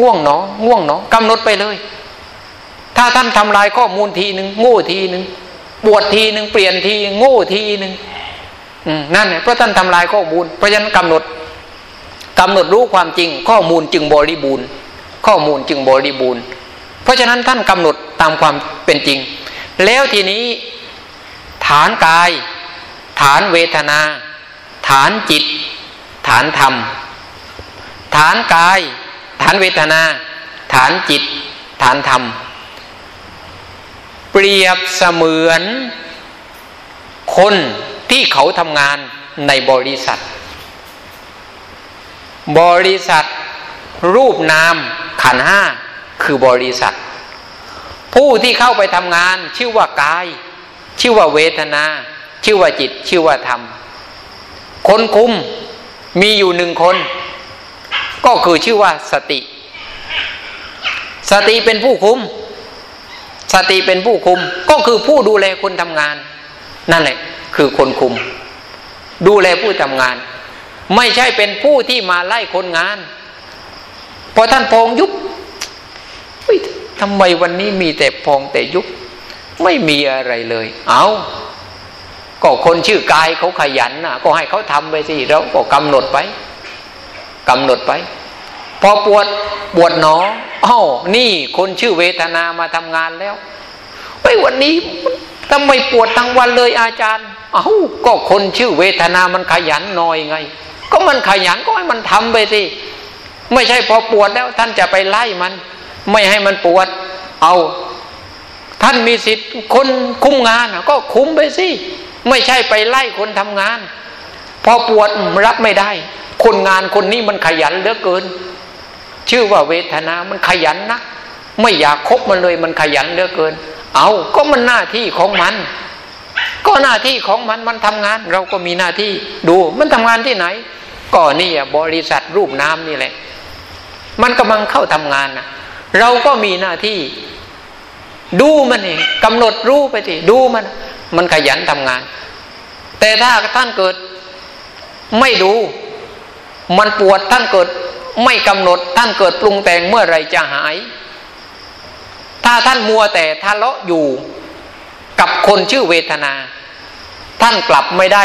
ง่วงหนอ ง่วงหนอกำหนดไปเลย ถ้าท่านทำลายข้อมูลทีหนึ่งโง่ทีหนึ่งปวดทีหนึ่งเปลี่ยนทีโง่ทีหนึ่งนั่นแหละเพราะท่านทำลายข้อมูล เพราะฉะนั้นกำหนดกำหนดรู้ความจริง ข้อมูลจึงบริบูรณ์ ข้อมูลจึงบริบูรณ์ เพราะฉะนั้นท่านกำหนดตามความเป็นจริง แล้วทีนี้ฐานกาย ฐานเวทนา ฐานจิต ฐานธรรม ฐานกาย ฐานเวทนา ฐานจิต ฐานธรรม เปรียบเสมือนคนที่เขาทำงานในบริษัท บริษัท รูปนาม ขันห้าคือบริษัท ผู้ที่เข้าไปทำงาน ชื่อว่ากาย ชื่อว่าเวทนา ชื่อว่าจิต ชื่อว่าธรรม คนคุมมีอยู่หนึ่งคน ก็คือชื่อว่าสติ สติเป็นผู้คุม สติเป็นผู้คุม ก็คือผู้ดูแลคนทำงาน นั่นแหละ คือคนคุม ดูแลผู้ทำงาน ไม่ใช่เป็นผู้ที่มาไล่คนงาน พอท่านพองยุบทำไมวันนี้มีแต่พองแต่ยุบไม่มีอะไรเลย เอาก็คนชื่อกายเขาขยันนะก็ให้เขาทำไปสิเราก็กำหนดไปกำหนดไป พอปวดปวดหนออ้าวนี่คนชื่อเวทนามาทำงานแล้วไอ้วันนี้ทำไมปวดทั้งวันเลยอาจารย์ เอา้าก็คนชื่อเวทนามันขยันหน่อยไง ก็มันขยันก็ให้มันทำไปสิ ไม่ใช่พอปวดแล้วท่านจะไปไล่มัน ไม่ให้มันปวด เอา ท่านมีสิทธิ์คนคุ้มงานก็คุ้มไปสิไม่ใช่ไปไล่คนทำงาน พอปวดรับไม่ได้ คนงานคนนี้มันขยันเหลือเกิน ชื่อว่าเวทนา มันขยันนะไม่อยากคบมันเลยมันขยันเหลือเกิน เอาก็มันหน้าที่ของมัน ก็หน้าที่ของมันมันทำงาน เราก็มีหน้าที่ดู มันทำงานที่ไหน ก็นี่บริษัทรูปน้ำนี่แหละ มันกำลังเข้าทำงานนะเราก็มีหน้าที่ ดูมันเองกำหนดรู้ไปทีดูมัน มันขยันทำงาน แต่ถ้าท่านเกิด ไม่ดู มันปวดท่านเกิด ไม่กำหนดท่านเกิดปรุงแต่งเมื่อไรจะหาย ถ้าท่านมัวแต่ทะเลาะอยู่ กับคนชื่อเวทนา ท่านกลับไม่ได้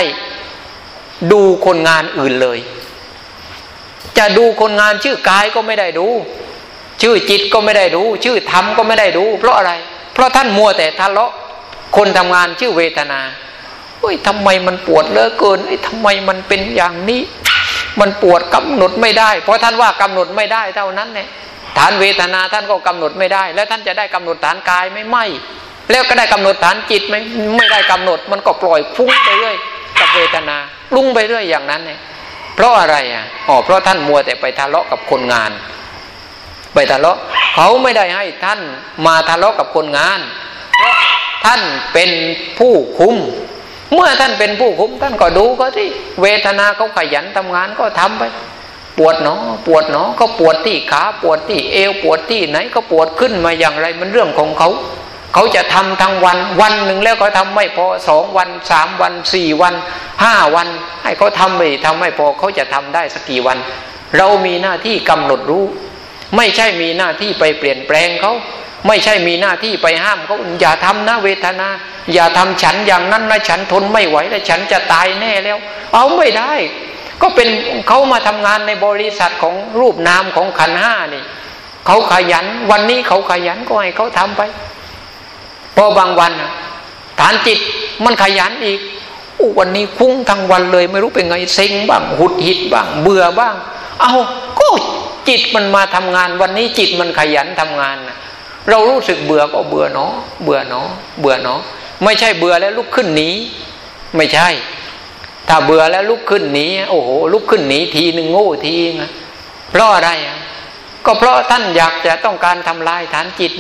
ดูคนงานอื่นเลย จะดูคนงานชื่อกายก็ไม่ได้ดู ชื่อจิตก็ไม่ได้ดู ชื่อธรรมก็ไม่ได้ดู เพราะอะไร เพราะท่านมัวแต่ทะเลาะคนทำงานชื่อเวทนาเฮ้ยทำไมมันปวดเลอะเกินไอ้ทำไมมันเป็นอย่างนี้ มันปวดกำหนดไม่ได้ เพราะท่านว่ากำหนดไม่ได้เท่านั้นเนี่ยฐานเวทนาท่านก็กำหนดไม่ได้ แล้วท่านจะได้กำหนดฐานกายไม่ไม่ แล้วก็ได้กำหนดฐานจิตไหมไม่ได้กำหนด มันก็ปล่อยฟุ้งไปเรื่อยกับเวทนาลุ่งไปเรื่อยอย่างนั้นเนี่ย เพราะอะไรอะอ๋อเพราะท่านมัวแต่ไปทะเลาะกับคนงาน ไปทะเลาะเขาไม่ได้ให้ท่านมาทะเลาะกับคนงานเพราะท่านเป็นผู้คุมเมื่อท่านเป็นผู้คุมท่านก็ดูก็ที่เวทนาเขาขยันทำงานก็ทำไป ปวดเนาะปวดเนาะเขาปวดที่ขาปวดที่เอวปวดที่ไหนก็ปวดขึ้นมาอย่างไรมันเรื่องของเขา เขาจะทำทั้งวันวันหนึ่งแล้วเขาทาไม่พอสองวันสามวันสี่วันห้าวัน ให้เขาทำไม่ทำไม่พอเขาจะทำได้สักกี่วัน เรามีหน้าที่กำหนดรู้ ไม่ใช่มีหน้าที่ไปเปลี่ยนแปลงเขาไม่ใช่มีหน้าที่ไปห้ามเขาอย่าทำนะเวทนา อย่าทำฉันอย่างนั้นนะฉันทนไม่ไหวแล้วฉันจะตายแน่แล้ว เอาไม่ได้ ก็เป็นเขามาทำงานในบริษัทของรูปนามของขันห้านี่เขาขยัน วันนี้เขาขยันก็ให้เขาทำไป พอบางวันฐานจิตมันขยันอีกวันนี้คุ้งทั้งวันเลย ไม่รู้เป็นไงเซ็งบ้างหุดหิดบ้าง เบื่อบ้าง เอาก็จิตมันมาทำงาน วันนี้จิตมันขยันทำงานนะเรารู้สึกเบื่อก็เบื่อเนาะเบื่อเนาะเบื่อเนาะไม่ใช่เบื่อแล้วลุกขึ้นหนีไม่ใช่ ถ้าเบื่อแล้วลุกขึ้นหนีโอ้โหลุกขึ้นหนีทีหนึ่งโง่ทีนะเพราะอะไรก็เพราะท่านอยากจะต้องการทำลายฐานจิต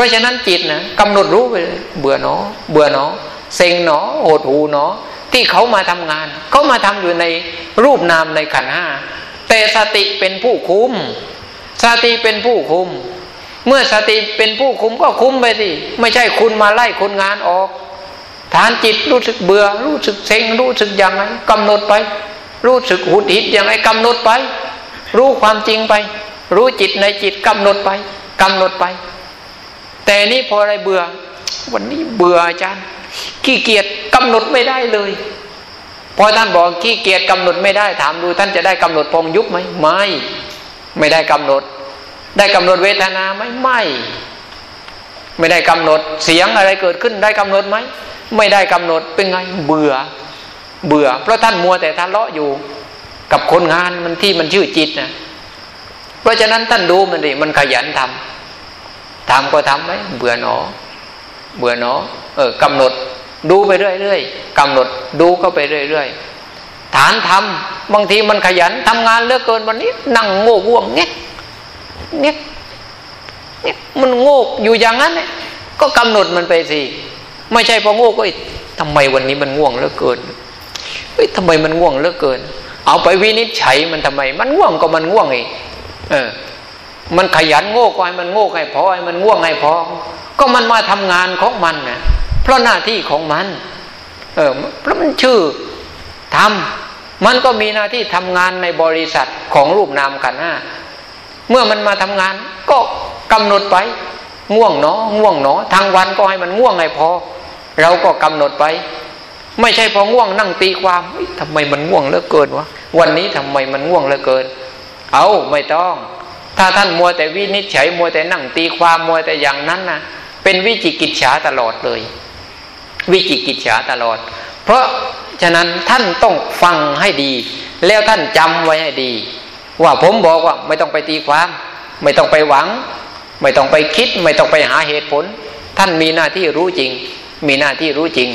ราะฉะนั้นจิตนะกำหนดรู้ไปเบื่อเนาะเบื่อเนาะเซ็งเนาะโหดหูเนาะที่เขามาทำงาน เขามาทำอยู่ในรูปนามในขันห้าแต่สติเป็นผู้คุม สติเป็นผู้คุม เมื่อสติเป็นผู้คุมก็คุมไปสิไม่ใช่คุณมาไล่คนงานออก ฐานจิตรู้สึกเบื่อ รู้สึกเซ็งรู้สึกอย่างไรกำหนดไป รู้สึกหุดหิดอย่างไรกำหนดไป รู้ความจริงไป รู้จิตในจิตกำหนดไปกำหนดไป แต่นี่พออะไรเบื่อ วันนี้เบื่ออาจารย์ ขี้เกียจกำหนดไม่ได้เลยพอท่านบอกขี้เกียจกำหนดไม่ได้ถามดู ท่านจะได้กำหนดพองยุบไหมไม่ ไม่ได้กำหนด ได้กำหนดเวทนาไหมไม่ ไม่ได้กำหนดเสียงอะไรเกิดขึ้นได้กำหนดไหมไม่ได้กำหนดเป็นไงเบื่อ เบื่อ เพราะท่านมัวแต่ทะเลาะอยู่ กับคนงานมันที่มันชื่อจิตนะเพราะฉะนั้นท่านดูมันดิมันขยันทำ ทำก็ทำไหมเบื่อหนอ เบื่อหนอ เออกำหนด ดูไปเรื่อยๆกำหนดดูก็ไปเรื่อยๆฐานทำบางทีมันขยันทำงานเลือกเกินวันนี้ นั่งโง่ว่วงเงี้ยเงี้ยเนี้ยมันโง่อยู่อย่างนั้นเนี่ยก็กำหนดมันไปสิไม่ใช่พอโง่ก็ทำไมวันนี้มันง่วงเลือกเกินเฮ้ยทำไมมันง่วงเลือกเกิน เอาไปวินิจฉัยมันทำไม มันง่วงก็มันง่วงเองเออ มันขยันโง่ก็ให้มันโง่ให้พอให้มันง่วงให้พอ ก็มันมาทำงานของมันนะเพราะหน้าที่ของมัน เออเพราะมันชื่อทำมันก็มีหน้าที่ทำงานในบริษัทของรูปนามขันห้าเมื่อมันมาทำงาน ก็กำหนดไป ง่วงเนาะง่วงเนาะทางวันก็ให้มันง่วงไงพอ เราก็กำหนดไป ไม่ใช่พอง่วงนั่งตีความทำไมมันง่วงเหลือเกินวะวันนี้ทำไมมันง่วงเหลือเกิน เอาไม่ต้อง ถ้าท่านมัวแต่วินิจฉัยมัวแต่นั่งตีความมัวแต่อย่างนั้นนะเป็นวิจิกิจฉาตลอดเลย วิจิกิจฉาตลอด เพราะฉะนั้นท่านต้องฟังให้ดี แล้วท่านจำไว้ให้ดี ว่าผมบอกว่าไม่ต้องไปตีความ ไม่ต้องไปหวัง ไม่ต้องไปคิด ไม่ต้องไปหาเหตุผล ท่านมีหน้าที่รู้จริง มีหน้าที่รู้จริง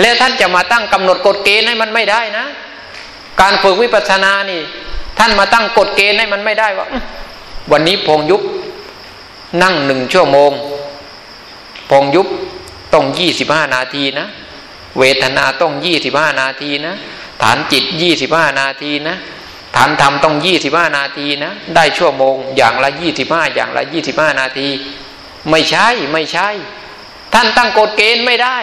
แล้วท่านจะมาตั้งกำหนดกฎเกณฑ์ให้มันไม่ได้นะ การฝึกวิปัสสนานี่ ท่านมาตั้งกฎเกณฑ์ให้มันไม่ได้ว่า วันนี้พงยุบนั่งหนึ่งชั่วโมง พงยุบต้องยี่สิบห้านาทีนะ เวทนาต้องยี่สิบห้านาทีนะ ฐานจิตยี่สิบห้านาทีนะฐานธรรมต้องยี่สิบห้านาทีนะ ได้ชั่วโมง อย่างละยี่สิบห้าอย่างละยี่สิบห้านาที ไม่ใช่ไม่ใช่ ท่านตั้งกฎเกณฑ์ไม่ได้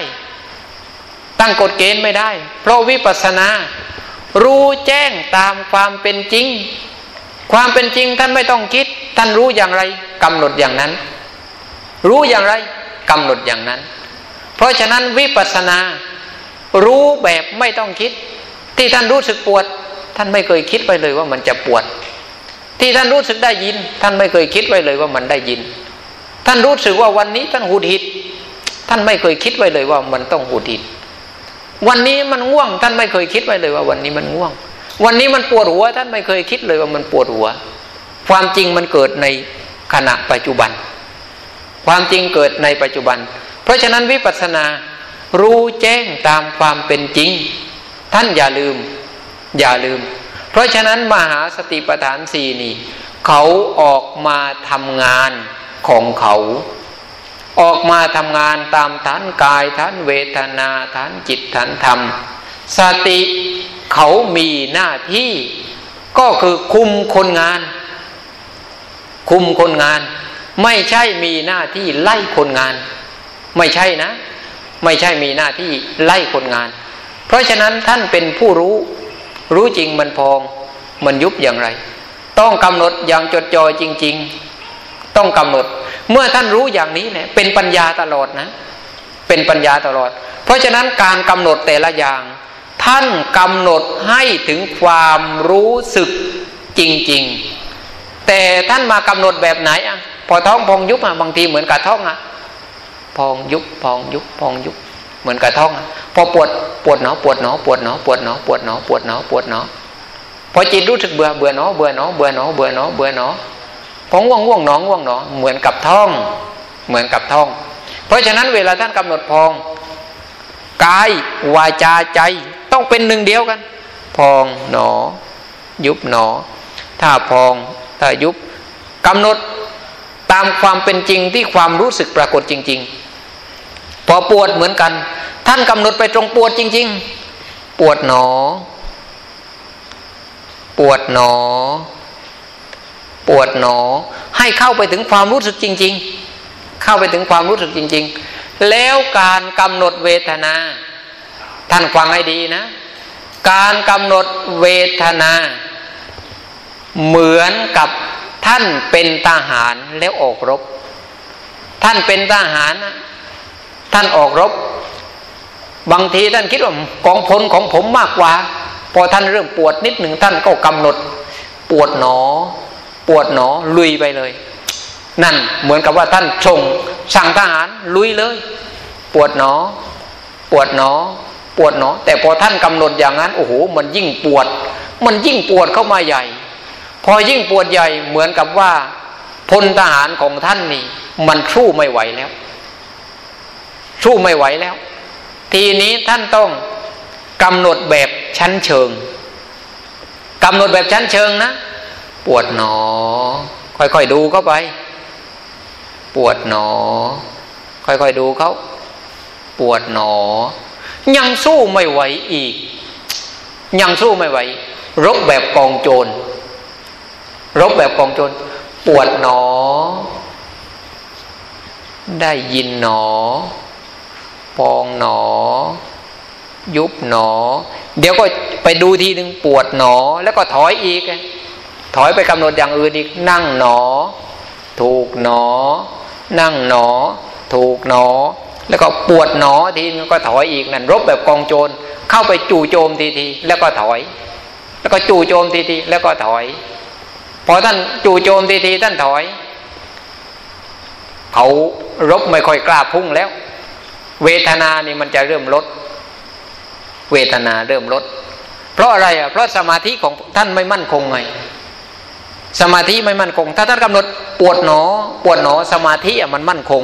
ตั้งกฎเกณฑ์ไม่ได้ เพราะวิปัสสนา รู้แจ้งตามความเป็นจริง ความเป็นจริงท่านไม่ต้องคิด ท่านรู้อย่างไรกำหนดอย่างนั้น รู้อย่างไรกำหนดอย่างนั้น เพราะฉะนั้นวิปัสสนา รู้แบบไม่ต้องคิด ที่ท่านรู้สึกปวด ท่านไม่เคยคิดไปเลยว่ามันจะปวด ที่ท่านรู้สึกได้ยิน ท่านไม่เคยคิดไว้เลยว่ามันได้ยิน ท่านรู้สึกว่าวันนี้ท่านหูดหิด ท่านไม่เคยคิดไว้เลยว่ามันต้องหูดหิด วันนี้มันง่วง ท่านไม่เคยคิดไว้เลยว่าวันนี้มันง่วง วันนี้มันปวดหัวท่านไม่เคยคิดเลยว่ามันปวดหัว ความจริงมันเกิดในขณะปัจจุบัน ความจริงเกิดในปัจจุบัน เพราะฉะนั้นวิปัสสนารู้แจ้งตามความเป็นจริง ท่านอย่าลืม อย่าลืม เพราะฉะนั้นมหาสติปัฏฐานสี่นี่เขาออกมาทำงานของเขา ออกมาทำงานตามฐานกายฐานเวทนาฐานจิตฐานธรรม สติเขามีหน้าที่ก็คือคุมคนงาน คุมคนงาน ไม่ใช่มีหน้าที่ไล่คนงาน ไม่ใช่นะ ไม่ใช่มีหน้าที่ไล่คนงาน เพราะฉะนั้นท่านเป็นผู้รู้ รู้จริงมันพองมันยุบอย่างไร ต้องกำหนดอย่างจดจ่อจริง ๆ ต้องกำหนด เมื่อท่านรู้อย่างนี้เนี่ยเป็นปัญญาตลอดนะ เป็นปัญญาตลอด เพราะฉะนั้นการกำหนดแต่ละอย่าง ท่านกำหนดให้ถึงความรู้สึกจริง ๆ แต่ท่านมากำหนดแบบไหนอะ พอท้องพองยุบอะบางทีเหมือนกับท้องอะ พองยุบพองยุบพองยุบ เหมือนกระท้องพอปวดปวดหนอปวดหนอปวดหนอปวดหนอปวดหนอปวดหนอปวดหนอพอจิตรู้สึกเบื่อเบื่อหนอเบื่อหนอเบื่อหนอเบื่อหนอเบื่อหนอพอง่วงง่วงหนอง่วงหนอเหมือนกับท้อง เหมือนกับท้อง เพราะฉะนั้นเวลาท่านกำหนดพองกายวาจาใจ ต้องเป็นหนึ่งเดียวกัน พองหนอ ยุบหนอ ถ้าพองถ้ายุบกำหนดตามความเป็นจริงที่ความรู้สึกปรากฏจริง ๆ พอปวดเหมือนกัน ท่านกำหนดไปตรงปวดจริง ๆ ปวดหนอ ปวดหนอ ปวดหนอ ให้เข้าไปถึงความรู้สึกจริง ๆ เข้าไปถึงความรู้สึกจริง ๆ แล้วการกำหนดเวทนา ท่านฟังให้ดีนะ การกำหนดเวทนา เหมือนกับท่านเป็นทหารแล้วออกรบ ท่านเป็นทหารนะท่านออกรบ บางทีท่านคิดว่ากองพลของผมมากกว่า พอท่านเริ่มปวดนิดหนึ่งท่านก็กำหนด ปวดหนอ ปวดหนอลุยไปเลย นั่นเหมือนกับว่าท่านชงสั่งทหารลุยเลย ปวดหนอ ปวดหนอ ปวดหนอแต่พอท่านกำหนดอย่างนั้นโอ้โหมันยิ่งปวด มันยิ่งปวดเข้ามาใหญ่ พอยิ่งปวดใหญ่เหมือนกับว่าพลทหารของท่านนี่มันสู้ไม่ไหวแล้ว สู้ไม่ไหวแล้ว ทีนี้ท่านต้องกำหนดแบบชั้นเชิงกำหนดแบบชั้นเชิงนะ ปวดหนอ ค่อยๆดูเข้าไป ปวดหนอ ค่อยๆดูเขาปวดหนอ ยังสู้ไม่ไหวอีก ยังสู้ไม่ไหว รบแบบกองโจร รบแบบกองโจร ปวดหนอ ได้ยินหนอพองหนอ ยุบหนอ เดี๋ยวก็ไปดูทีหนึ่งปวดหนอ แล้วก็ถอยอีก ถอยไปกำหนดอย่างอื่นอีก นั่งหนอ ถูกหนอ นั่งหนอ ถูกหนอ แล้วก็ปวดหนอทีนึงก็ถอยอีกนั่นรบแบบกองโจรเข้าไปจู่โจมทีทีแล้วก็ถอย แล้วก็จู่โจมทีทีแล้วก็ถอย พอท่านจู่โจมทีทีท่านถอย เขารบไม่ค่อยกล้าพุ่งแล้ว เวทนานี่มันจะเริ่มลด เวทนาเริ่มลด เพราะอะไรอะเพราะสมาธิของท่านไม่มั่นคงไงสมาธิไม่มั่นคง ถ้าท่านกำหนดปวดหนอ ปวดหนอสมาธิอะมันมั่นคง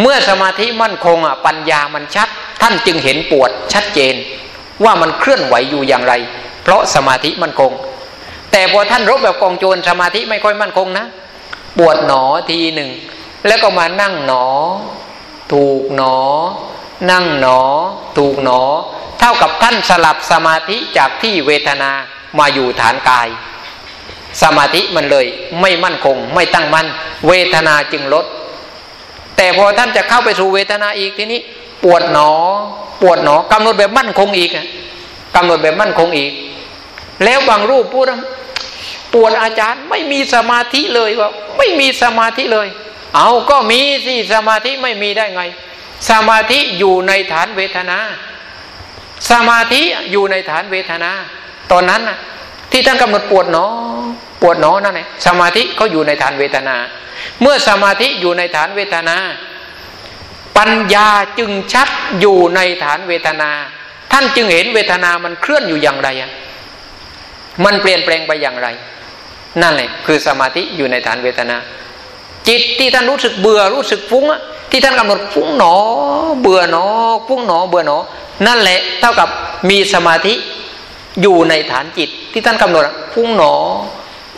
เมื่อสมาธิมั่นคงอะปัญญามันชัด ท่านจึงเห็นปวดชัดเจน ว่ามันเคลื่อนไหวอยู่อย่างไร เพราะสมาธิมั่นคง แต่พอท่านรบแบบกองโจรสมาธิไม่ค่อยมั่นคงนะ ปวดหนอทีหนึ่ง แล้วก็มานั่งหนอ ถูกหนอ นั่งหนอ ถูกหนอ เท่ากับท่านสลับสมาธิจากที่เวทนามาอยู่ฐานกาย สมาธิมันเลยไม่มั่นคง ไม่ตั้งมั่นเวทนาจึงลด แต่พอท่านจะเข้าไปสู่เวทนาอีกทีนี้ ปวดหนอ ปวดหนอกำหนดแบบมั่นคงอีกกำหนดแบบมั่นคงอีก แล้วบางรูปพูดปวดอาจารย์ไม่มีสมาธิเลยว่าไม่มีสมาธิเลย เอาก็มีสิสมาธิไม่มีได้ไง สมาธิอยู่ในฐานเวทนา สมาธิอยู่ในฐานเวทนา ตอนนั้นนะ ที่ท่านกำหนดปวดหนอปวดหนอนั่นแหละสมาธิเขาอยู่ในฐานเวทนา เมื่อสมาธิอยู่ในฐานเวทนา ปัญญาจึงชัดอยู่ในฐานเวทนา ท่านจึงเห็นเวทนามันเคลื่อนอยู่อย่างไรอะมันเปลี่ยนแปลงไปอย่างไร นั่นแหละคือสมาธิอยู่ในฐานเวทนา จิตที่ท่านรู้สึกเบื่อรู้สึกฟุ้งที่ท่านกำหนดฟุ้งหนอ เบื่อหนอฟุ้งหนอเบื่อหนอ นั่นแหละเท่ากับมีสมาธิอยู่ในฐานจิต ที่ท่านกำหนดฟุ้งหนอ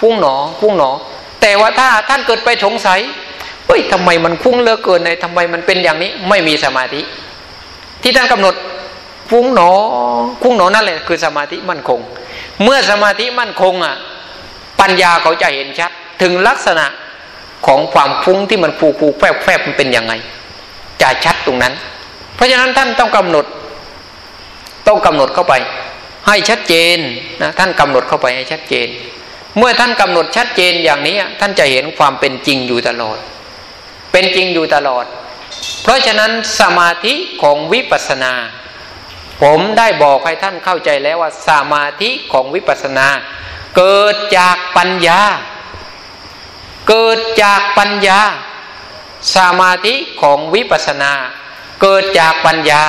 ฟุ้งหนอฟุ้งหนอ แต่ว่าถ้าท่านเกิดไปสงสัยเฮ้ยทำไมมันฟุ้งเลือเกินในทำไมมันเป็นอย่างนี้ไม่มีสมาธิ ที่ท่านกำหนดฟุ้งหนอฟุ้งหนอนั่นแหละคือสมาธิมั่นคง เมื่อสมาธิมั่นคงอะ ปัญญาเขาจะเห็นชัด ถึงลักษณะของความฟุ้งที่มันฟูฟูแฝบแฝบมันเป็นยังไง จะชัดตรงนั้น เพราะฉะนั้นท่านต้องกำหนด ต้องกำหนดเข้าไป ให้ชัดเจนนะท่านกำหนดเข้าไปให้ชัดเจน เมื่อท่านกำหนดชัดเจนอย่างนี้ ท่านจะเห็นความเป็นจริงอยู่ตลอด เป็นจริงอยู่ตลอด เพราะฉะนั้นสมาธิของวิปัสสนา ผมได้บอกให้ท่านเข้าใจแล้วว่าสมาธิของวิปัสสนา เกิดจากปัญญา เกิดจากปัญญาสมาธิของวิปัสนา เกิดจากปัญญา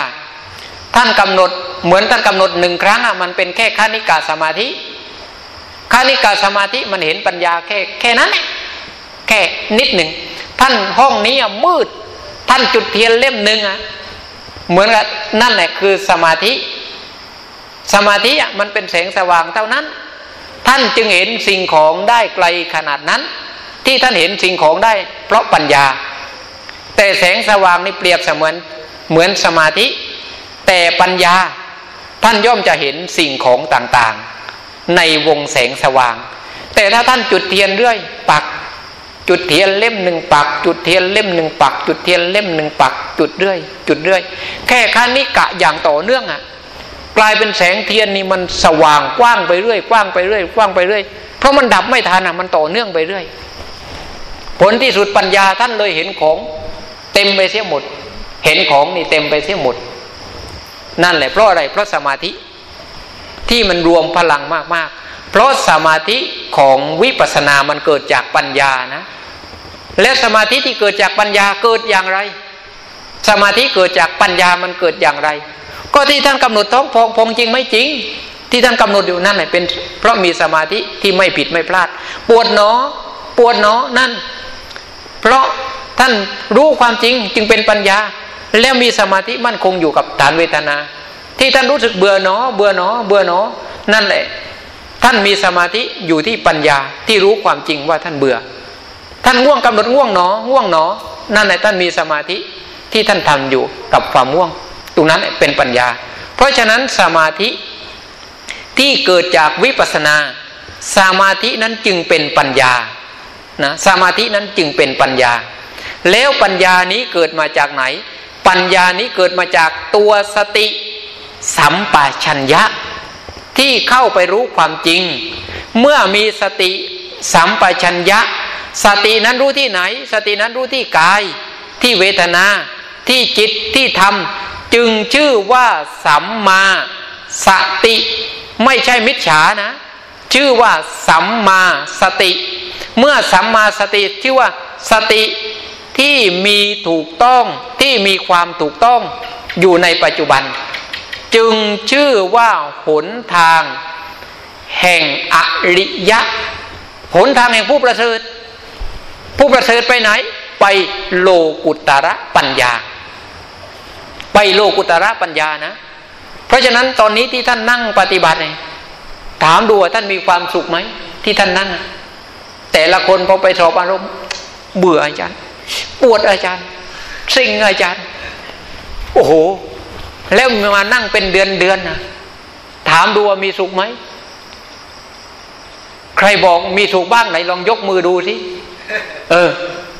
ท่านกำหนดเหมือนท่านกำหนดหนึ่งครั้งอะมันเป็นแค่คานิกาสมาธิคานิกาสมาธิมันเห็นปัญญาแค่แค่นั้นแค่นิดหนึ่งท่านห้องนี้มืด ท่านจุดเทียนเล่มหนึ่งอะเหมือนกับนั่นแหละคือสมาธิ สมาธิอะมันเป็นแสงสว่างเท่านั้น ท่านจึงเห็นสิ่งของได้ไกลขนาดนั้น ที่ท่านเห็นสิ่งของได้ เพราะปัญญา แต่แสงสว่างนี่เปรียบเสมือนเหมือนสมาธิ แต่ปัญญาท่านย่อมจะเห็นสิ่งของต่างๆ ในวงแสงสว่าง แต่ถ้าท่านจุดเทียนเรื่อย ปัก จุดเทียนเล่มหนึ่งปัก จุดเทียนเล่มหนึ่งปัก จุดเทียนเล่มหนึ่งปัก จุดเรื่อย จุดเรื่อย แค่ขั้นนี้กะอย่างต่อเนื่องอะ่ะกลายเป็นแสงเทียนนี่มันสว่างกว้างไปเรื่อยกว้างไปเรื่อยกว้างไปเรื่อยเพราะมันดับไม่ทันอะมันต่อเนื่องไปเรื่อย ผลที่สุดปัญญาท่านเลยเห็นของ เต็มไปเสียหมด เห็นของนี่เต็มไปเสียหมด นั่นแหละเพราะอะไรเพราะสมาธิที่มันรวมพลังมากๆ เพราะสมาธิของวิปัสสนามันเกิดจากปัญญานะ และสมาธิที่เกิดจากปัญญาเกิดอย่างไร สมาธิเกิดจากปัญญามันเกิดอย่างไร ก็ที่ท่านกำหนดท้องพองพองจริงไม่จริง ที่ท่านกำหนดอยู่นั่นแหละเป็นเพราะมีสมาธิที่ไม่ผิดไม่พลาด ปวดหนอปวดหนอนั่น เพราะท่านรู้ความจริงจึงเป็นปัญญา แล้วมีสมาธิมั่นคงอยู่กับฐานเวทนา ที่ท่านรู้สึกเบื่อหนอ เบื่อหนอ เบื่อหนอ นั่นแหละ ท่านมีสมาธิอยู่ที่ปัญญาที่รู้ความจริงว่าท่านเบื่อ ท่านง่วงกำหนดง่วงหนอง่วงหนอ นั่นแหละท่านมีสมาธิที่ท่านทำอยู่กับความง่วง ตรงนั้นเป็นปัญญา เพราะฉะนั้นสมาธิที่เกิดจากวิปัสนาสมาธินั้นจึงเป็นปัญญานะสมาธินั้นจึงเป็นปัญญา แล้วปัญญานี้เกิดมาจากไหน ปัญญานี้เกิดมาจากตัวสติสัมปชัญญะ ที่เข้าไปรู้ความจริง เมื่อมีสติสัมปชัญญะ สตินั้นรู้ที่ไหน สตินั้นรู้ที่กาย ที่เวทนา ที่จิตที่ธรรม จึงชื่อว่าสัมมาสติ ไม่ใช่มิจฉานะ ชื่อว่าสัมมาสติ เมื่อสัมมาสติชื่อว่าสติ ที่มีถูกต้องที่มีความถูกต้องอยู่ในปัจจุบัน จึงชื่อว่าหนทาง แห่งอริยะ หนทางแห่งผู้ประเสริฐผู้ประเสริฐไปไหน ไปโลกุตระปัญญา ไปโลกุตระปัญญานะ เพราะฉะนั้นตอนนี้ที่ท่านนั่งปฏิบัติเนี่ยถามดูว่าท่านมีความสุขไหมที่ท่านนั่ง แต่ละคนพอไปสอบอารมณ์เบื่ออาจารย์ ปวดอาจารย์ สิ่งอาจารย์ โอ้โห แล้วมานั่งเป็นเดือนเดือนนะถามดูว่ามีสุขไหม ใครบอกมีสุขบ้างไหนลองยกมือดูสิเออ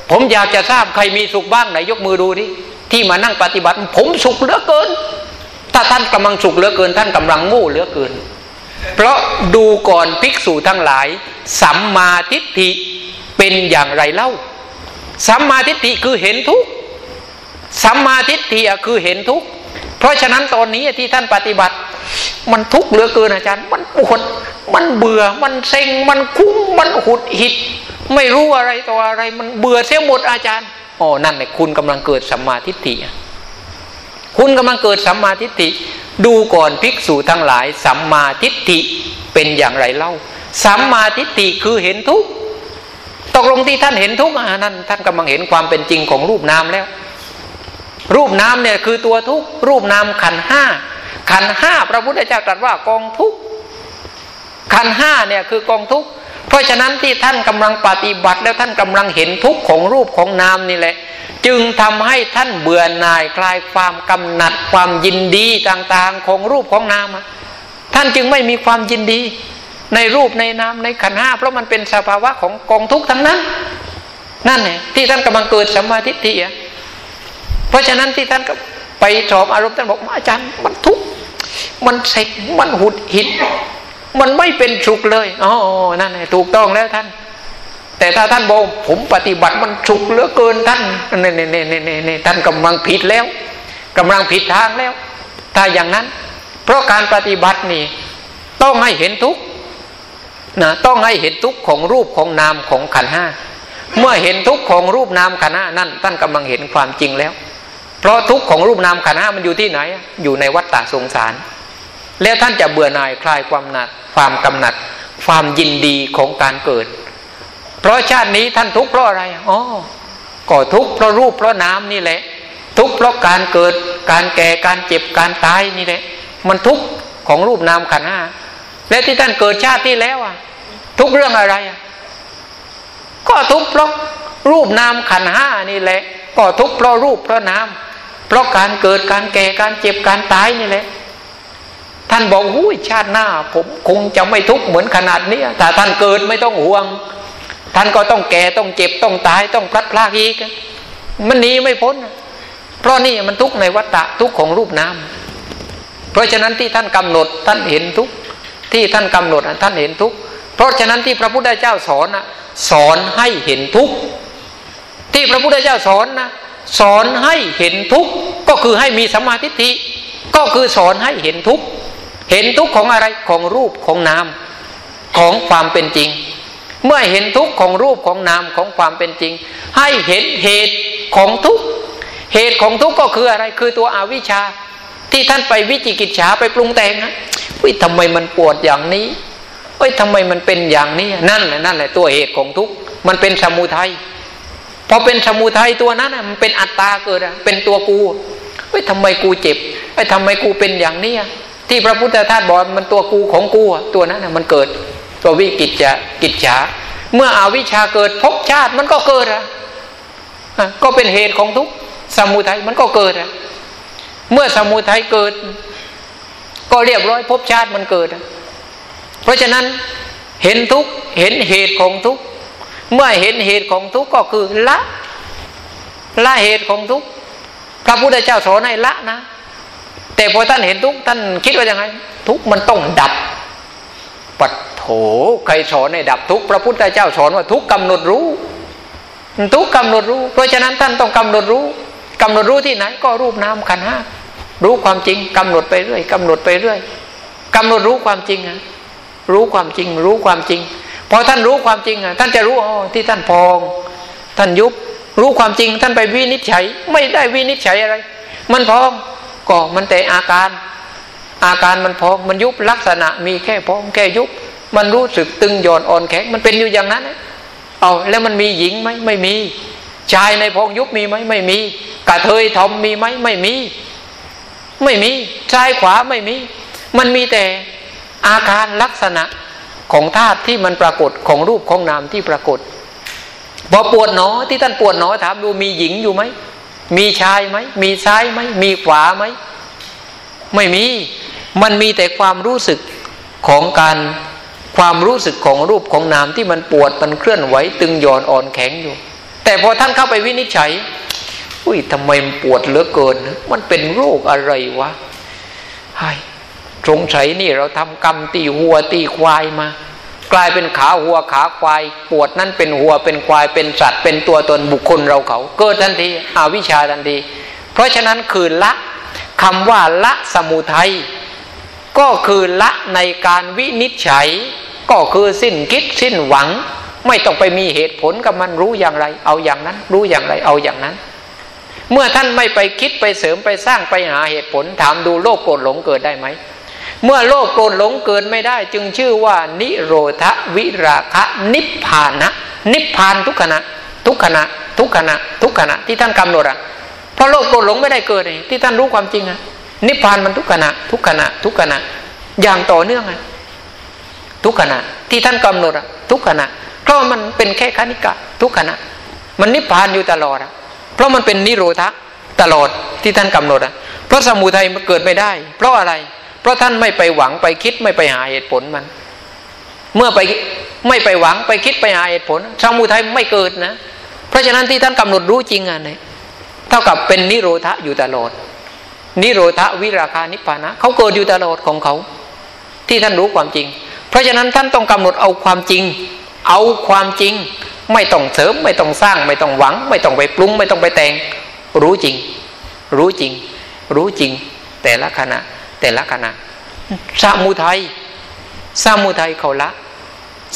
ผมอยากจะทราบใครมีสุขบ้างไหน ยกมือดูสิที่มานั่งปฏิบัติ ผมสุขเหลือเกิน ถ้าท่านกำลังสุขเหลือเกิน ท่านกำลังโง่เหลือเกิน เพราะดูก่อนภิกษุทั้งหลายสัมมาทิฏฐิเป็นอย่างไรเล่า สัมมาทิฏฐิคือเห็นทุกสัมมาทิฏฐิคือเห็นทุกเพราะฉะนั้นตอนนี้ที่ท่านปฏิบัติ มันทุกข์เหลือเกินอาจารย์ มันปวดมันเบื่อมันเซ็งมันคุ้มมันหุดหิด ไม่รู้อะไรต่ออะไรมันเบื่อเสียหมดอาจารย์อ๋อนั่นแหละคุณกำลังเกิดสัมมาทิฏฐิคุณกำลังเกิดสัมมาทิฏฐิดูก่อนภิกษุทั้งหลายสัมมาทิฏฐิเป็นอย่างไรเล่าสัมมาทิฏฐิคือเห็นทุกข์ ตกลงที่ท่านเห็นทุกข์นั่นท่านกำลังเห็นความเป็นจริงของรูปนามแล้ว รูปนามเนี่ยคือตัวทุกข์รูปนามขันห้าขันห้าพระพุทธเจ้าตรัสว่ากองทุกข์ขันห้าเนี่ยคือกองทุกข์เพราะฉะนั้นที่ท่านกำลังปฏิบัติแล้วท่านกำลังเห็นทุกข์ของรูปของนามนี่แหละ จึงทำให้ท่านเบื่อหน่ายคลายความกำหนัดความยินดีต่างๆของรูปของนาม ท่านจึงไม่มีความยินดี ในรูปในนามในขันห้าเพราะมันเป็นสภาวะของกองทุกข์ทั้งนั้น นั่นไงที่ท่านกำลังเกิดสัมมาทิฏฐิเพราะฉะนั้นที่ท่านก็ไปสอบอารมณ์ท่านบอกอาจารย์มันทุกข์มันเสกมันหุดหิดมันไม่เป็นสุขเลยอ๋อนั่นไงถูกต้องแล้วท่าน แต่ถ้าท่านบอกผมปฏิบัติมันสุขเหลือเกินท่านเนี่นี่นี่นี่นี่ท่านกำลังผิดแล้วกำลังผิดทางแล้ว ถ้าอย่างนั้น เพราะการปฏิบัตินี่ ต้องให้เห็นทุกข์ นะต้องให้เห็นทุกข์ของรูปของนามของขันห้าเมื่อเห็นทุกข์ของรูปนามขันห้านั่นท่านกำลังเห็นความจริงแล้ว เพราะทุกข์ของรูปนามขันห้ามันอยู่ที่ไหน อยู่ในวัฏฏะสงสาร แล้วท่านจะเบื่อหน่ายคลายความหนัด ความกำหนัด ความยินดีของการเกิด เพราะชาตินี้ท่านทุกข์เพราะอะไรอ๋อก็ทุกข์เพราะรูปเพราะนามนี่แหละ ทุกข์เพราะการเกิด การแก่การเจ็บการตายนี่แหละ มันทุกข์ของรูปนามขันห้า และที่ท่านเกิดชาติที่แล้วอะ ทุกเรื่องอะไรอะก็ทุกเพราะรูปนามขันห้านี่แหละ ก็ทุกเพราะรูปเพราะนามเพราะการเกิดการแก่การเจ็บการตายนี่แหละ ท่านบอกหุ้ยชาติหน้า ผมคงจะไม่ทุกข์เหมือนขนาดนี้แต่ท่านเกิดไม่ต้องห่วง ท่านก็ต้องแก่ต้องเจ็บต้องตายต้องพลัดพรากอีกมันหนีไม่พ้น เพราะนี่มันทุกข์ในวัฏฏะทุกข์ของรูปนามเพราะฉะนั้นที่ท่านกำหนดท่านเห็นทุกข์ ที่ท่านกำหนดท่านเห็นทุกเพราะฉะนั้นที่พระพุทธเจ้าสอนนะสอนให้เห็นทุกที่พระพุทธเจ้าสอนนะสอนให้เห็นทุกก็คือให้มีสมาธิิก็คือสอนให้เห็นทุกเห็นทุกของอะไรของรูปของนามของความเป็นจริง เมื่อเห็นทุกของรูปของนามของความเป็นจริง ให้เห็นเหตุของทุกเหตุของทุกก็คืออะไรคือตัวอวิชชา ที่ท่านไปวิจิกิจฉาไปปรุงแต่งนะทำไมมันปวดอย่างนี้เอ้ยทำไมมันเป็นอย่างนี้ นั่นแหละนั่นแหละตัวเหตุของทุกมันเป็นสมุทัยพอเป็นสมุทัยตัวนั้นมันเป็นอัตตาเกิดเป็นตัวกูเฮ้ยทำไมกูเจ็บเฮ้ยทำไมกูเป็นอย่างนี้ที่พระพุทธทาสบอกมันตัวกูของกูตัวนั้นมันเกิด ตัววิกิจจะกิจฉาเมื่ออวิชาเกิดภพชาติมันก็เกิดอะก็เป็นเหตุของทุกสมุทัยมันก็เกิดอะ เมื่อสมุทัยเกิด ก็เรียบร้อยภพชาติมันเกิด เพราะฉะนั้นเห็นทุกเห็นเหตุของทุกเมื่อเห็นเหตุของทุกก็คือละละเหตุของทุกพระพุทธเจ้าสอนให้ละนะ แต่พอท่านเห็นทุกท่านคิดว่ายังไง ทุกมันต้องดับปัดโถใครสอนให้ดับทุกพระพุทธเจ้าสอนว่าทุกกำหนดรู้ ทุกกำหนดรู้ เพราะฉะนั้นท่านต้องกำหนดรู้ กำหนดรู้ที่ไหนก็รูปนามขันห้ารู้ความจริงกำหนดไปเรื่อยกำหนดไปเรื่อยกำหนดรู้ความจริงอะรู้ความจริง รู้ความจริงพอท่านรู้ความจริงอะท่านจะรู้อ๋อที่ท่านพอง ท่านยุบรู้ความจริง ท่านไปวินิจฉัย ไม่ได้วินิจฉัยอะไร มันพองก็มันแต่อาการ อาการมันพองมันยุบลักษณะ มีแค่พองแค่ยุบมันรู้สึกตึงหย่อนอ่อนแข็งมันเป็นอยู่อย่างนั้นเอาแล้วมันมีหญิงไหมไม่มี ชายในพงยุบมีไหมไม่มีกระเทยทอมมีไหมไม่มี ไม่มีชายขวาไม่มี มันมีแต่อาการลักษณะของธาตุที่มันปรากฏของรูปของนามที่ปรากฏพอปวดหนอที่ท่านปวดหนอถามดูมีหญิงอยู่ไหมมีชายไหมมีซ้ายไหมมีขวาไหมไม่มีมันมีแต่ความรู้สึกของการความรู้สึกของรูปของนามที่มันปวดมันเคลื่อนไหวตึงหย่อนอ่อนแข็งอยู่ แต่พอท่านเข้าไปวินิจฉัย อุ้ยทำไมปวดเหลือเกิน มันเป็นโรคอะไรวะไอ้สงสัยนี่เราทำกรรมตีหัวตีควายมา กลายเป็นขาหัวขาควาย ปวดนั่นเป็นหัวเป็นควายเป็นสัตว์เป็นตัวตนบุคคลเราเขา เกิดทันทีอาวิชาทันที เพราะฉะนั้นคือละคำว่าละสมุทัยก็คือละในการวินิจฉัย ก็คือสิ้นคิดสิ้นหวัง ไม่ต้องไปมีเหตุผลกับมันรู้อย่างไร เอาอย่างนั้น รู้อย่างไรเอาอย่างนั้น เมื่อท่านไม่ไปคิดไปเสริมไปสร้างไปหาเหตุผลถามดูโลกโกรธหลงเกิดได้ไหมเมื่อโลภโกรธหลงเกินไม่ได้ จึงชื่อว่า นิโรธวิราคะนิพพานะ นิพพานทุกขณะ ทุกขณะ ทุกขณะ ทุกขณะที่ท่านกำหนดอะเพราะโลภโกรธหลงไม่ได้เกิดที่ท่านรู้ความจริงอะนิพพานมันทุกขณะ ทุกขณะ ทุกขณะ อย่างต่อเนื่องอะทุกขณะที่ท่านกำหนดอะทุกขณะ เพราะมันเป็นแค่คณิกะ ทุกขณะ มันนิพพานอยู่ตลอดอะเพราะมันเป็นนิโรธะตลอดที่ท่านกำหนดอะเพราะสมุทัยมันเกิดไม่ได้ เพราะอะไร เพราะท่านไม่ไปหวังไปคิดไม่ไปหาเหตุผลมัน เมื่อไปไม่ไปหวังไปคิดไปหาเหตุผลสมุทัยไม่เกิดนะ เพราะฉะนั้นที่ท่านกำหนดรู้จริงอะเนี่ยเท่ากับเป็นนิโรธะอยู่ตลอด นิโรธวิราคานิพพานะเขาเกิดอยู่ตลอดของเขา ที่ท่านรู้ความจริง เพราะฉะนั้นท่านต้องกำหนดเอาความจริง เอาความจริง ไม่ต้องเสริม ไม่ต้องสร้าง ไม่ต้องหวัง ไม่ต้องไปปรุง ไม่ต้องไปแต่ง รู้จริง รู้จริง รู้จริง แต่ละขณะ แต่ละขณะสมุทัยสมุทัยเขาละ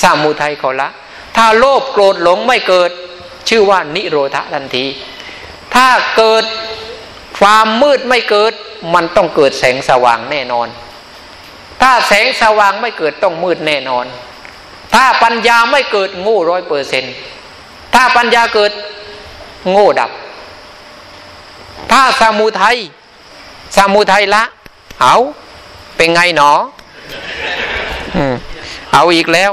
สมุทัยเขาละ ถ้าโลภโกรธหลงไม่เกิด ชื่อว่านิโรธทันที ถ้าเกิดความมืดไม่เกิด มันต้องเกิดแสงสว่างแน่นอน ถ้าแสงสว่างไม่เกิดต้องมืดแน่นอน ถ้าปัญญาไม่เกิดโง่ร้อยเปอร์เซนถ้าปัญญาเกิดโง่ดับ ถ้าสมุทัยสมุทัยละ เอาเป็นไงหนอ เอาอีกแล้ว